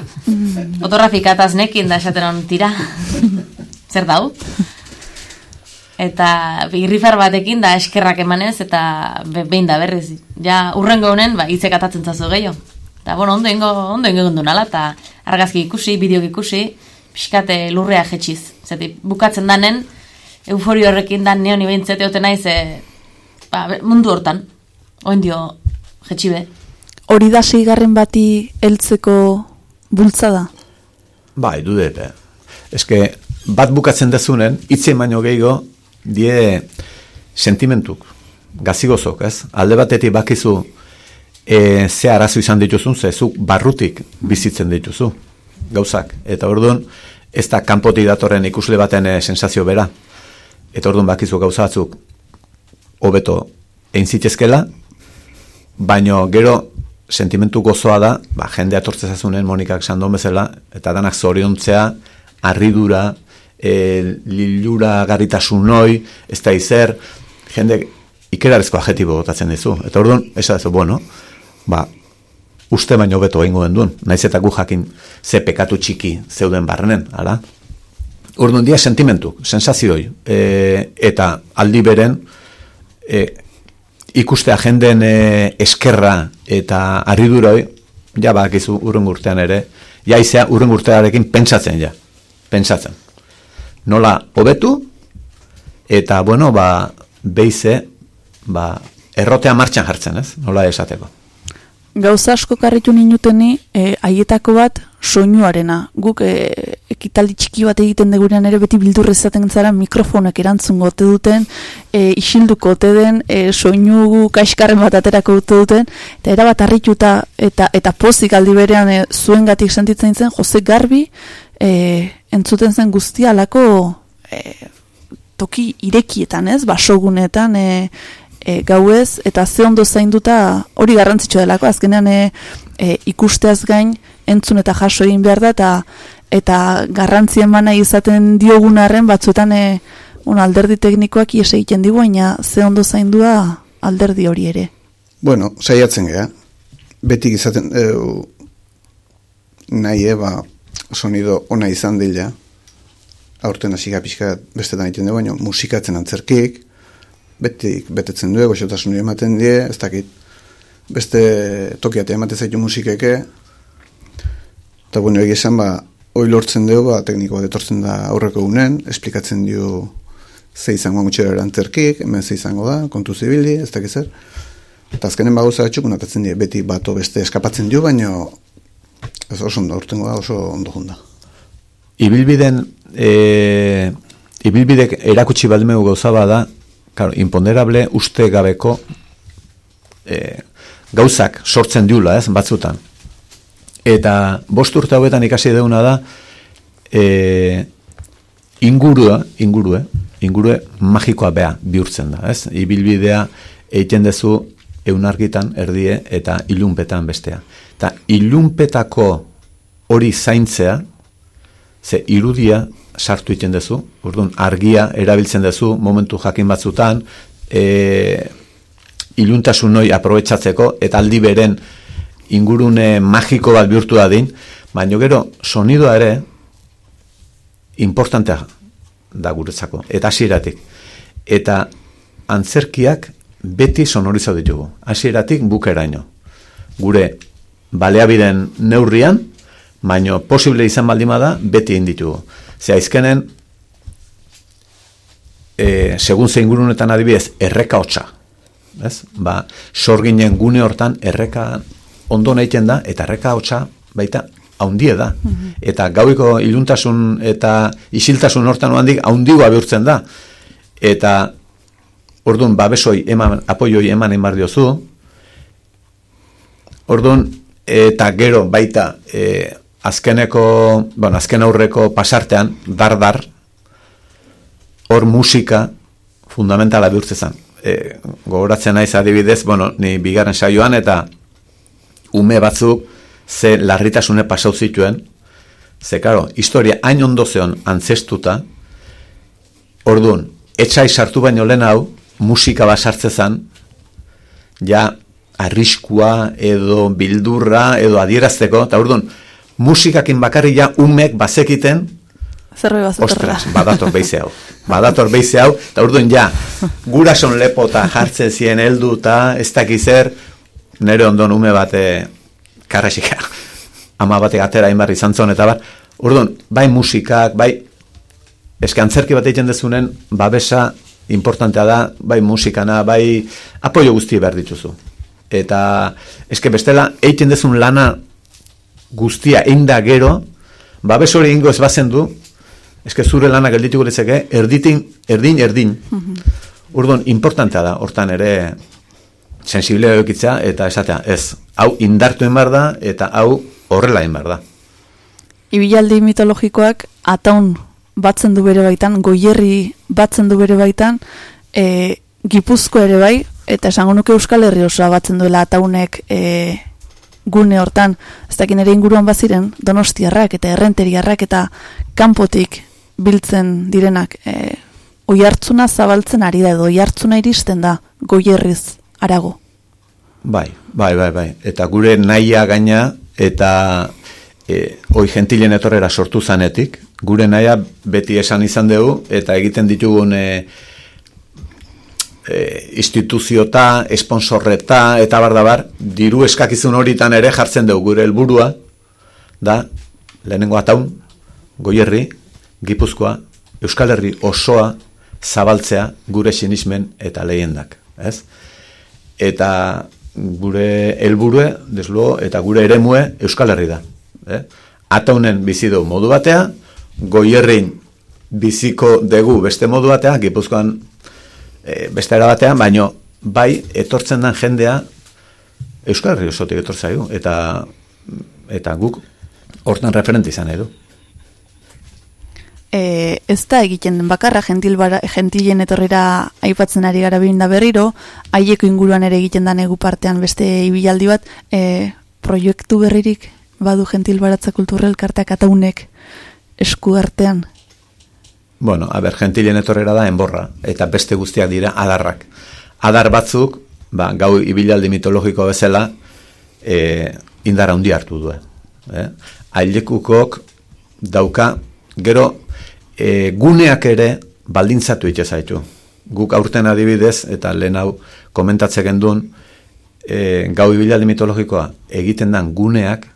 Fotografikataz nekin da esaten on tira. <laughs> Zer dau? Eta irrifar batekin da eskerrak emanez, eta be, behin da berriz. Ja, urrengo honen, ba, hitzek atatzen zazu gehiago. Eta, bueno, ondo ingo, ondo ingo gundu nala, eta argazki ikusi, bideok ikusi, pixkate lurrea jetxiz. Zeti, bukatzen danen, euforio horrekin dan neon ibintzete ote naiz, e, ba, mundu hortan. Oin dio, jetxibe. Hori da seigarren bati heltzeko bultzada? Bai, dude, be. Eske, bat bukatzen dezunen, itzen baino gehiago, die sentimentuk, gazigozok, ez? Alde batetik bakizu, e, ze arazo izan dituzun, ze zuk barrutik bizitzen dituzu, gauzak. Eta orduan, ez da kanpotik datorren ikusle baten e, sensazio bera. Eta orduan bakizu gauza batzuk hobeto egin zitezkela, baino gero sentimentu gozoa da, ba, jende atortzezazunen Monikak sandon bezala, eta danak zoriontzea, arridura, e, lilura garritasun hoi, ez da izer, jende ikerarezko adjetibo botatzen dizu. Eta orduan, ez, bueno, ba, uste baino beto egingo den duen, naiz eta gu jakin ze pekatu txiki zeuden barrenen, ala? Orduan dia sentimentu, sensazioi, e, eta aldi beren, e, ikustea jenden e, eskerra eta harriduroi, ja bakizu urren urtean ere, ja izea urren urtearekin pentsatzen ja, pentsatzen. Nola hobetu, eta bueno, ba, beize, ba, errotea martxan jartzen, ez? Nola esateko. Gauza asko karritu ninuteni, e, haietako bat soinuarena. Guk e, ekitaldi txiki bat egiten degurean ere beti bildurre izaten zara mikrofonak erantzungo ote duten, e, isilduko ote den, e, soinu kaiskarren bat aterako ote duten, eta erabat harrituta eta eta pozik aldi berean e, zuengatik sentitzen zen, Jose Garbi e, entzuten zen guztia alako e, toki irekietan, ez? Basogunetan, e, e, gauez, eta ze ondo zainduta hori garrantzitsua delako, azkenean e, e, ikusteaz gain entzun eta jaso egin behar da, eta eta garrantzi emana izaten diogunarren batzuetan e, un alderdi teknikoak ies egiten digu, baina ze ondo zaindua alderdi hori ere. Bueno, saiatzen gea. Betik izaten e, nahi eba sonido ona izan dila. Aurten hasiga pixka bestetan egiten dugu, baina musikatzen antzerkik, betik betetzen du, goxotasun ematen die, ez dakit, beste tokiate ematen zaitu musikeke, eta bueno, egia esan, ba, hoi lortzen dugu, ba, teknikoa detortzen da aurreko unen, esplikatzen dio ze izango gutxera erantzerkik, hemen ze izango da, kontu zibili, ez dakit zer. Eta azkenen bagoza batxuk, natatzen die, beti bato beste eskapatzen dio, baino ez oso ondo, urtengo da, oso ondo junda. Ibilbiden, e, ibilbidek erakutsi baldimegu gauza bada, claro, imponderable uste gabeko e, gauzak sortzen diula, ez, batzutan. Eta bost urte hauetan ikasi deuna da, e, ingurua, ingurue, ingurue magikoa bea bihurtzen da, ez? Ibilbidea egiten dezu eunargitan erdie eta ilunpetan bestea. Eta ilunpetako hori zaintzea, ze irudia sartu egiten dezu, orduan argia erabiltzen dezu momentu jakin batzutan, e, iluntasun hori aprobetsatzeko, eta aldi beren ingurune magiko bat bihurtu dadin, baina gero sonidoa ere importantea da guretzako, eta hasieratik. Eta antzerkiak beti sonorizau ditugu, hasieratik bukeraino. Gure baleabiden neurrian, baino posible izan baldima da, beti egin ditugu. Ze aizkenen, e, segun zein gurunetan adibidez, erreka hotxa. Ez? Ba, sorginen gune hortan, erreka ondo egiten da, eta erreka hotxa baita haundie da. Eta gauiko iluntasun eta isiltasun hortan handik haundigoa bihurtzen da. Eta orduan babesoi eman, apoioi eman emar diozu. Orduan, eta gero baita e, azkeneko, bueno, azken aurreko pasartean, dar-dar, hor musika fundamentala bihurtzezan. E, gogoratzen naiz adibidez, bueno, ni bigarren saioan eta ume batzuk ze larritasune pasau zituen, ze karo, historia hain ondo zeon antzestuta, orduan, etxai sartu baino lehen hau, musika basartzezan, ja, arriskua edo bildurra edo adierazteko, eta orduan, musikakin bakarri ja umek bazekiten, Zerbait bazetorra. Ostras, badator beize hau. Badator beize hau, eta urduan ja, gurason lepota jartzen zien heldu eta ez dakiz zer, nire ondon ume bate karresika, <laughs> ama batek atera inbarri zantzon eta bar, urduan, bai musikak, bai, eske antzerki bat egiten dezunen, babesa importantea da, bai musikana, bai apoio guzti behar dituzu. Eta, eske bestela, egiten dezun lana guztia einda gero, babes hori ingo ez bazen du, eske zure lanak geldituko litzeke, erditin, erdin, erdin. Urdon, importantea da, hortan ere, sensibilea eukitza, eta esatea, ez, hau indartu enbar da, eta hau horrela enbar da. Ibilaldi mitologikoak ataun batzen du bere baitan, goierri batzen du bere baitan, e, gipuzko ere bai, eta esango nuke Euskal Herri osoa batzen duela ataunek e, gune hortan, ez dakin ere inguruan baziren, donostiarrak eta errenteriarrak eta kanpotik biltzen direnak, e, oi hartzuna zabaltzen ari da edo oi hartzuna iristen da goierriz arago. Bai, bai, bai, bai. Eta gure naia gaina, eta e, oi gentilen etorrera sortu zanetik, gure naia beti esan izan dugu, eta egiten ditugun e, e, instituziota, esponsorreta, eta bar da bar, diru eskakizun horitan ere jartzen dugu gure helburua da, lehenengo ataun, goierri, gipuzkoa, Euskal Herri osoa zabaltzea gure sinismen eta lehendak, ez? Eta gure helburue, desluo, eta gure eremue Euskal Herri da. Eh? Ataunen bizi du modu batea, goierrein biziko dugu beste modu batea, gipuzkoan e, beste era batean, baino bai etortzen den jendea Euskal Herri osotik etortzaigu, eta eta guk hortan referente izan edu. E, ez da egiten den bakarra gentil bara, gentilen etorrera aipatzen ari gara da berriro, haieko inguruan ere egiten da negu partean beste ibilaldi bat, e, proiektu berririk badu gentil baratza kulturrel karteak ataunek esku artean. Bueno, a ber, gentilen etorrera da enborra, eta beste guztiak dira adarrak. Adar batzuk, ba, gau ibilaldi mitologiko bezala, e, indara handi hartu du. Eh? Ailekukok dauka, gero, e, guneak ere baldintzatu itezaitu. Guk aurten adibidez, eta lehen hau komentatzea gendun, e, gau ibilaldi mitologikoa egiten dan guneak,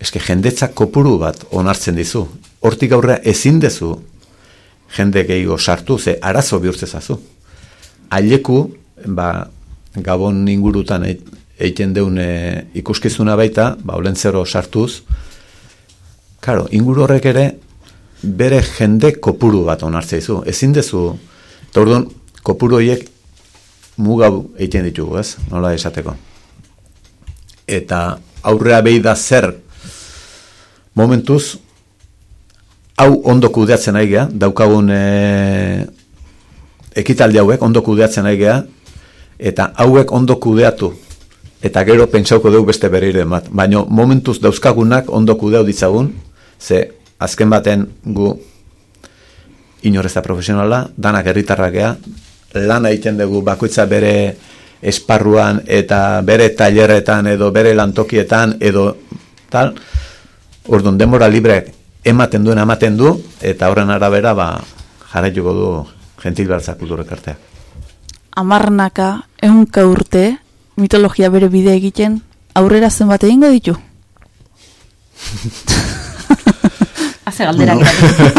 eske jendetzak kopuru bat onartzen dizu. Hortik aurrea ezin dezu jende gehiago sartu, ze arazo bihurtzezazu. Aileku, ba, gabon ingurutan egiten deun e, ikuskizuna baita, ba, olentzero sartuz, Karo, inguru horrek ere bere jende kopuru bat onartzea izu. Ezin dezu, eta orduan, kopuru horiek mugau egiten ditugu, ez? Nola esateko. Eta aurrea behi da zer momentuz, hau ondo kudeatzen nahi geha, daukagun e, ekitaldi hauek ondo kudeatzen nahi geha, eta hauek ondo kudeatu, eta gero pentsauko dugu beste berriren bat. Baina momentuz dauzkagunak ondo kudeau ditzagun, ze azken baten gu inorreza profesionala, danak herritarrak gea, lana egiten dugu bakoitza bere esparruan eta bere tailerretan edo bere lantokietan edo tal, orduan denbora libre ematen duen ematen du eta horren arabera ba jarraituko du gentil bertza kulturek arteak. Amarnaka, ehunka urte, mitologia bere bide egiten, aurrera zenbat egingo ditu? <laughs> Haze galderak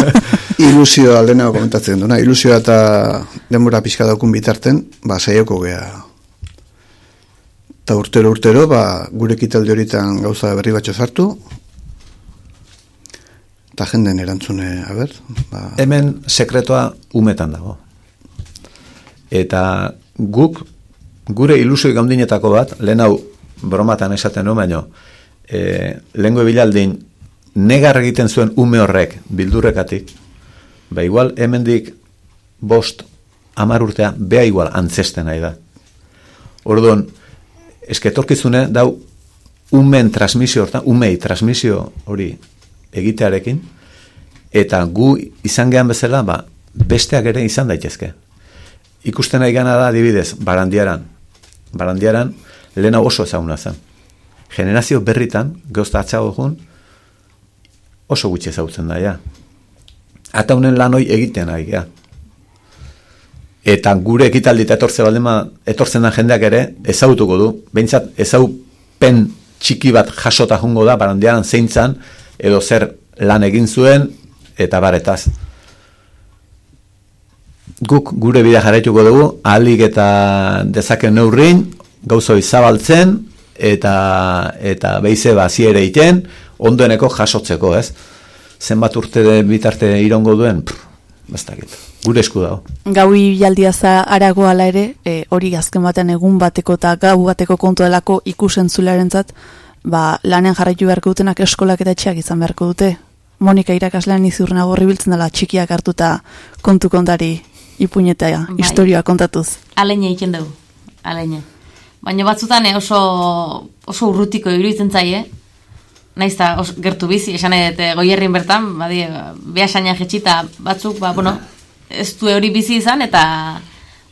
<laughs> Ilusio aldenago komentatzen duna, ilusioa eta denbora pixka daukun bitarten, ba, saioko gea. Eta urtero urtero, ba, gure kitaldi horitan gauza berri batxo sartu, eta jenden erantzune, a ber, ba, Hemen sekretoa umetan dago. Eta guk, gure ilusio gaundinetako bat, lehen hau bromatan esaten nuen, baino, e, lehengo bilaldin, negar egiten zuen ume horrek, bildurrekatik, ba igual hemendik bost, amar urtea, bea igual antzesten nahi da. Orduan, esketorkizune, dau, umen transmisio hortan, umei transmisio hori egitearekin, eta gu izan gehan bezala, ba, besteak ere izan daitezke. Ikusten nahi gana da, adibidez, barandiaran. Barandiaran, lehena oso ezaguna zen. Generazio berritan, gehozta atxago egun, oso gutxi ezagutzen da, ja. Ata honen lan hoi egiten ari, ja. Eta gure ekitaldi eta etortze baldema, etortzen da jendeak ere, ezagutuko du. Behintzat, ezagupen txiki bat jasota jungo da, barandiaran zeintzan, edo zer lan egin zuen, eta baretaz. Guk gure bidea jarraituko dugu, ahalik eta dezaken neurrin, gauzoi zabaltzen, eta eta beize baziere iten, ondoeneko jasotzeko, ez? Zenbat urte de bitarte irongo duen, bastakit. Gure esku dago. Gau ilaldia za arago ala ere, e, hori azken batean egun bateko eta gau bateko kontu delako ikusentzularentzat, ba, lanen jarraitu beharko dutenak eskolak eta etxeak izan beharko dute. Monika irakaslean izurna gorri biltzen dela txikiak hartuta kontu kontari ipuñetea, Bai. historioa kontatuz. Aleine egiten dugu, aleine. Baina batzutan eh, oso, oso urrutiko iruditzen zaie, naiz eta os, gertu bizi, esan eh, goierrin bertan, badi, behasaina jetxita batzuk, ba, bueno, ez du hori bizi izan, eta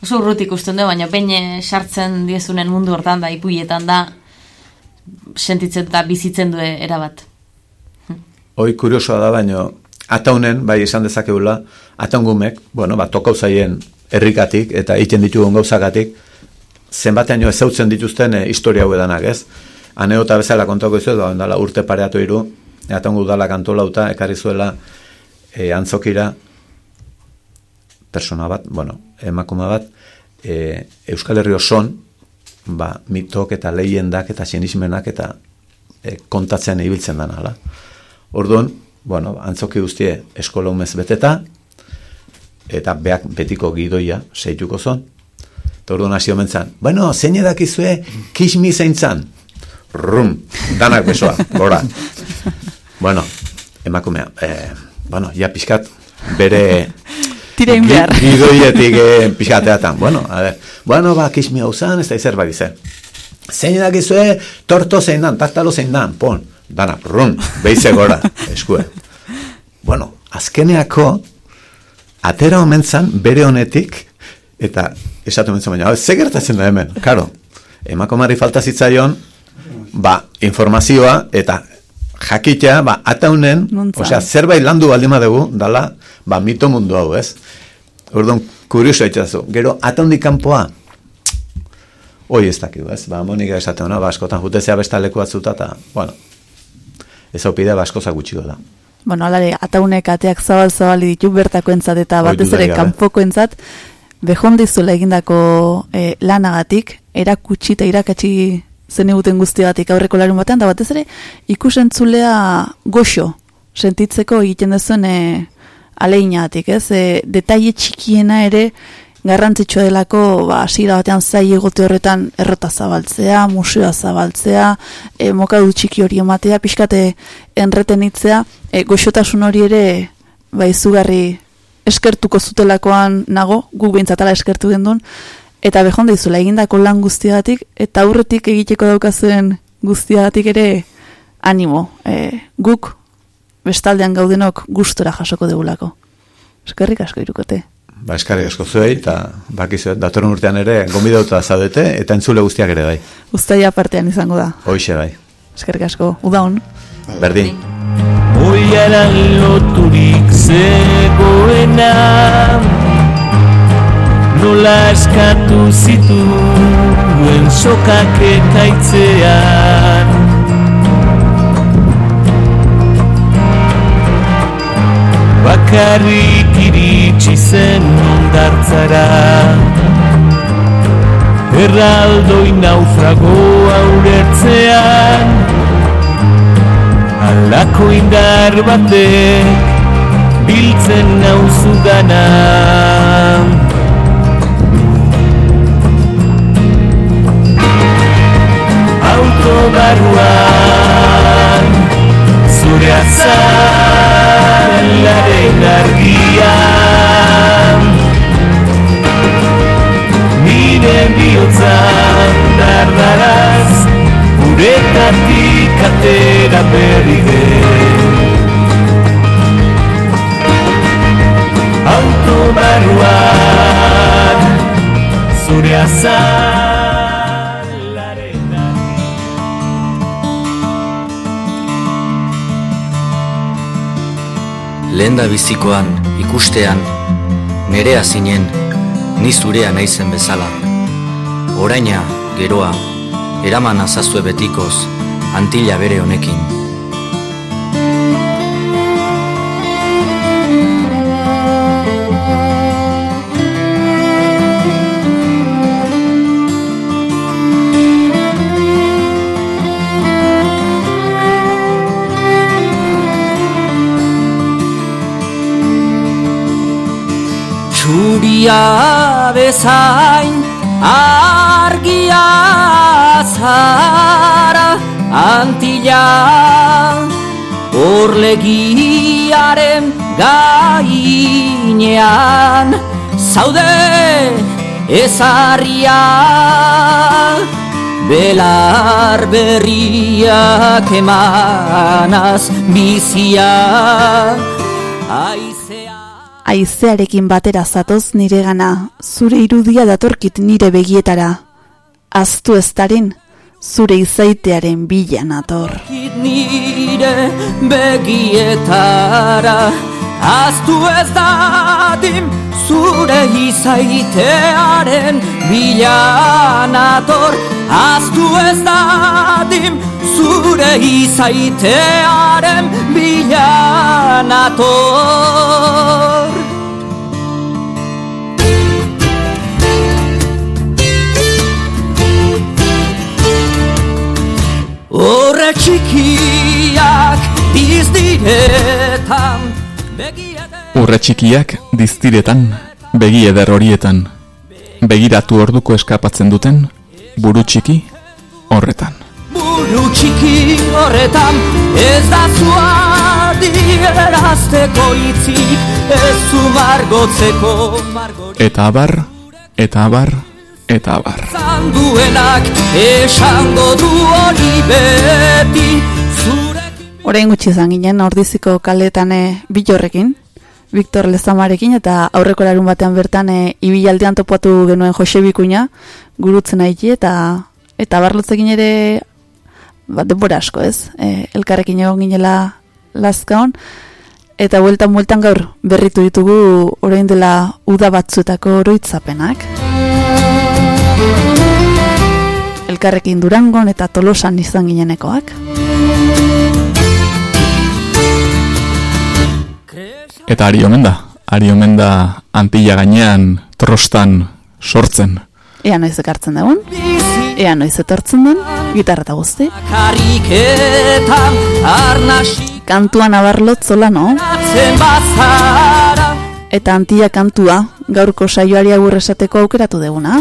oso urrutik usten du, baina behin eh, sartzen diezunen mundu hortan da, ipuietan da, sentitzen eta bizitzen du erabat. Hoi kuriosoa da baino, ataunen, bai esan dezakegula, ataungumek, bueno, bat tokau zaien herrikatik eta egiten ditugun gauzakatik, zenbatean jo ezautzen dituzten e, historia hau edanak, ez? Aneota bezala kontako izuet, ba, ondala urte pareatu iru, ataungu udala kantolauta, ekarri zuela e, antzokira persona bat, bueno, emakume bat, e, Euskal Herri oson, ba, mitok eta lehiendak eta sinismenak eta e, kontatzen ibiltzen dana, hala. Orduan, bueno, antzoki guztie eskola umez beteta, eta beak betiko gidoia seituko zon. Eta orduan hasi omentzan, bueno, zein edakizue kismi zeintzan? Rum, danak besoa, gora. bueno, emakumea, eh, bueno, ja pixkat, bere Tira egin behar. gi- gidoietik eh, pixkateatan. Bueno, a ver, bueno, ba, kismi hau zan, ez da izer bai dize. Zein edakizue torto zein dan, taktalo zein dan, pon, dana, rum, beize gora, eskue. Bueno, azkeneako, atera omentzan bere honetik, eta esatu omentzan baina, "Hau, ze gertatzen da hemen, karo, emakomari falta zitzaion, ba, informazioa, eta jakitea, ba, ataunen, osea, zerbait landu baldin badugu, dala, ba, mito mundu hau, ez? Orduan, kurioso itxazu. Gero, ataundik kanpoa, hoi ez dakigu, ez? Ba, monika esaten, no? ba, askotan jutezea besta leku batzuta, eta, bueno, ez haupidea, ba, askoza gutxiko da. Bueno, alare, ataunek ateak zabal zabali ditu bertako entzat eta batez ere dudarik gabe. kanpoko entzat, behondizula egindako eh, lanagatik, erakutsi eta irakatsi zen eguten guztiagatik aurreko larun batean, da batez ere ikusentzulea goxo sentitzeko egiten duzuen e, aleinatik, ez? E, detaile txikiena ere garrantzitsua delako ba, hasiera batean zai egote horretan errota zabaltzea, museoa zabaltzea, e, mokadu txiki hori ematea, pixkate enretenitzea, e, goxotasun hori ere ba, izugarri eskertuko zutelakoan nago, guk behintzatala eskertu gendun, eta behonda izula egindako lan guztiagatik, eta aurretik egiteko daukazuen guztiagatik ere animo. E, guk bestaldean gaudenok gustora jasoko degulako. Eskerrik asko irukote. ba, eskari asko zuei, eta bakizu, datorren urtean ere, gombidauta zaudete, eta entzule guztiak ere bai. Uztaia partean izango da. Hoixe bai. Eskerrik asko, udaun. Berdin. Oiaran loturik zegoena Nola eskatu zituen sokak ekaitzean Bakarrik iritsi zen ondartzara. Erraldoi naufragoa urertzean Alako indar batek biltzen nauzu Autobarruan zure azalaren argian. Nire bihotzan dardaraz Uretatik atera berri den. Autobarruan zure azalaren Lehen bizikoan, ikustean, nerea zinen, ni zurea naizen bezala. Oraina, geroa, eraman azazue betikoz, antila bere honekin. Txuria bezain argia zara antila Orlegiaren gainean. Zaude ezarria Belar berriak emanaz bizia. Aizea Aizearekin batera zatoz nire gana, zure irudia datorkit nire begietara. Aztu ez darin, zure izaitearen bila nator. nire begietara Aztu ez dadim zure izaitearen bila nator Aztu ez dadim zure izaitearen bila nator Horre txikiak dizdiretan Urre txikiak diztiretan, begi eder horietan, begiratu orduko eskapatzen duten, buru txiki horretan. Buru txiki horretan ez da zuadi erazteko itzik Ez zu margotzeko Eta abar, eta abar, eta abar. duenak esango du hori beti Zure Orain gutxi izan ginen ordiziko kaletan e, bilorrekin, Viktor Lezamarekin eta aurreko larun batean bertan e, ibilaldean topatu genuen Jose Bikuña, gurutzen aiki eta eta barlotzekin ere ba, denbora asko ez, e, elkarrekin egon ginela lazkaon, eta bueltan bueltan gaur berritu ditugu orain dela uda batzuetako oroitzapenak. Elkarrekin durangon eta tolosan izan ginenekoak. Eta ari omen da, ari omen da antilla gainean trostan sortzen. Ea noiz ekartzen dagoen, ea noiz etortzen den, gitarra eta guzti. Kantua nabarlot zola no? Atzen bazara Eta antia kantua, gaurko saioari agur esateko aukeratu deguna.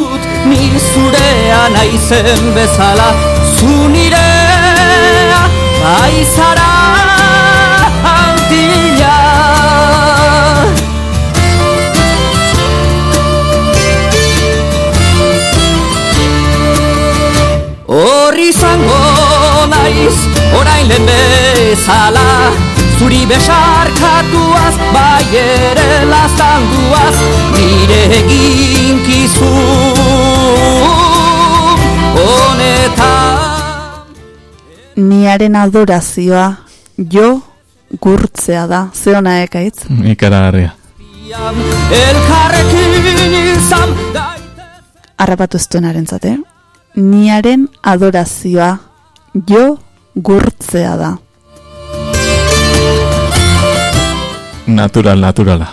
Ni zurea naizen bezala Zu nirea Horri izango naiz Orain lehen bezala Zuri besarkatuaz Bai ere laztanduaz Ni eginkizu honetan Niaren adorazioa jo gurtzea da. Ze ona ekaitz? Ikaragarria. elkarrekin izan Arrapatu ez duenaren zate. Niaren adorazioa jo gurtzea da. Natural, naturala.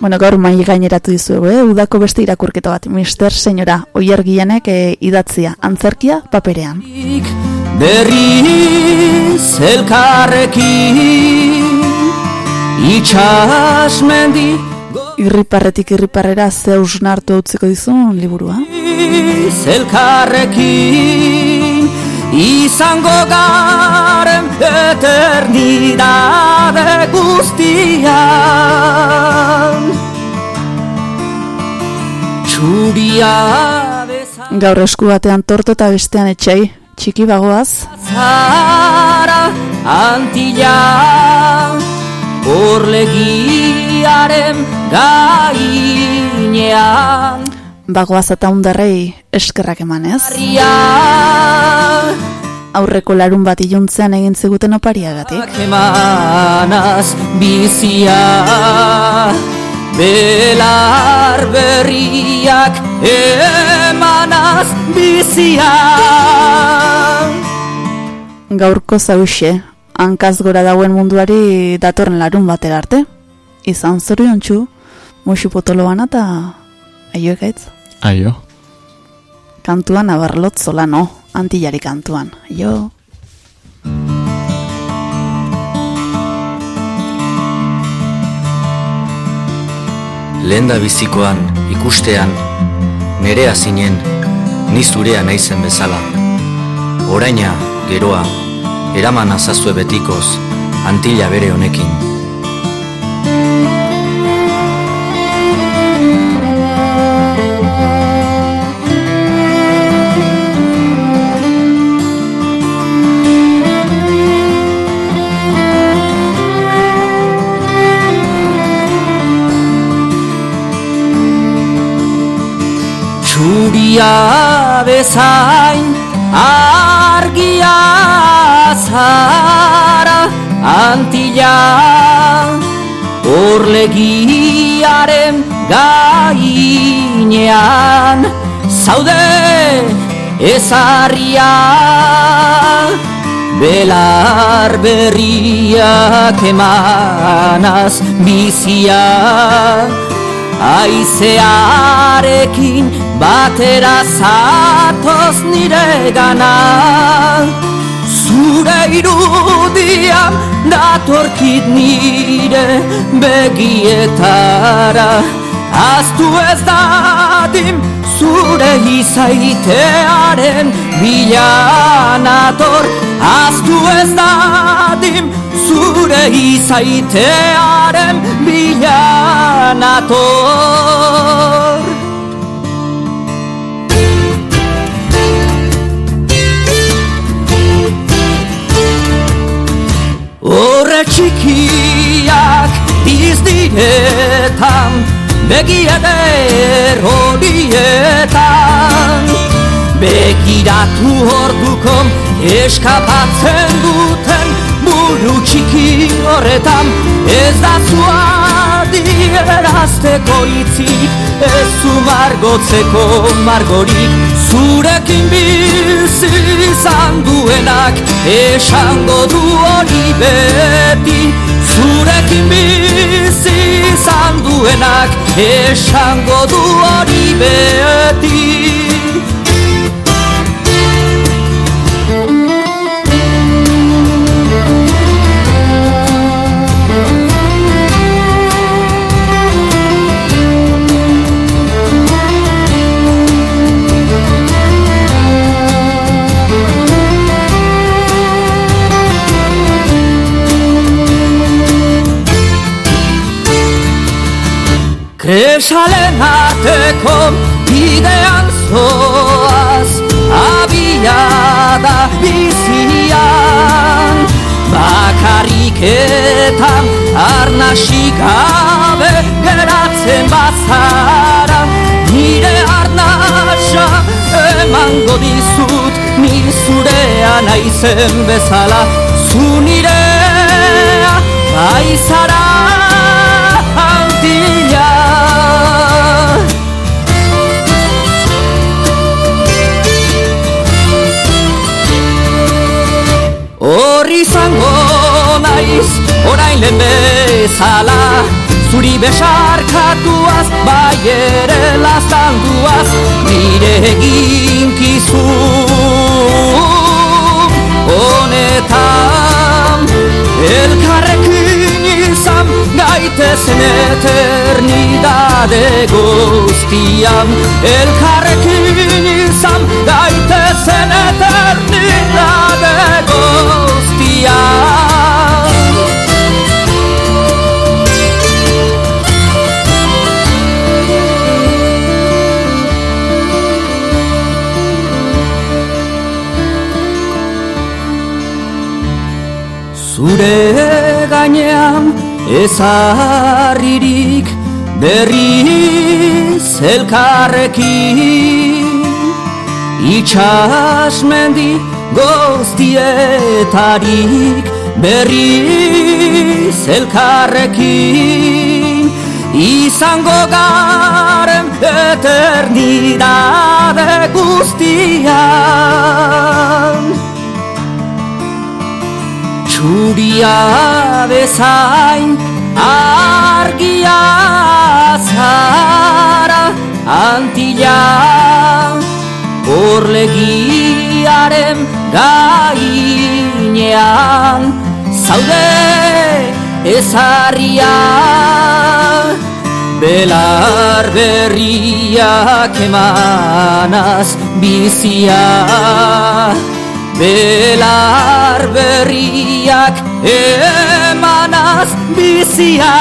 Bueno, gaur mai gaineratu dizuegu, eh? udako beste irakurketa bat. Mister Senyora, oier gianek eh, idatzia, antzerkia paperean. berriz elkarrekin itxasmendi Irriparretik irriparrera ze usnartu utziko dizun liburua. berriz elkarrekin izango garen eternidade guztian txuria Gaur esku batean torto eta bestean etxai, txiki bagoaz. zara antila Orlegiaren gainean Bagoaz eta undarrei eskerrak emanez. Aurreko larun bat iluntzean egin ziguten opariagatik. emanaz bizia Belar berriak emanaz bizia Gaurko zauxe, hankaz gora dauen munduari datorren larun batera arte. Izan zoriontsu, musu potoloan eta aio ekaitz. Aio. Kantuan abarlot zolano, antillari kantuan. Aio. Lehen da bizikoan, ikustean, nerea zinen, ni zurea naizen bezala. Oraina, geroa, eraman azazue betikoz, antila bere honekin. Txuria bezain argia zara antila Orlegiaren gainean zaude ezarria. Belar berriak emanaz bizia Aizearekin batera zatoz nire gana Zure irudian datorkit nire begietara. Aztu ez dadim zure izaitearen bilanator Aztu ez dadim zure izaitearen bilanator Horre txikiak dizdiretan Begieder horietan. Begiratu orduko eskapatzen duten Buru txiki horretan ez da zuadi erazteko itzik Ez zu margotzeko margorik. Zurekin bizi izan duenak esango du hori beti. Zurekin bizi izan duenak esango du hori beti Kresalen ateko bidean zoaz Abiada bizian. Bakarrik Etan arnasik gabe geratzen bazara Nire arnasa emango dizut Ni zurea naizen bezala. Zu nirea baizara lehen bezala Zuri besarkatuaz, bai ere laztanduaz Nire eginkizu Honetan, elkarrekin izan Gaitezen eternidade guztian. Elkarrekin izan, gaitezen eternidade guztian Zure gainean ezarririk berriz elkarrekin. Itxasmendi goztietarik berriz elkarrekin. Izango garen eternidade guztian Txuria bezain argia zara antila Horlegiaren gainean zaude ezarria. Belar berriak emanaz bizia Belar berriak emanaz bizia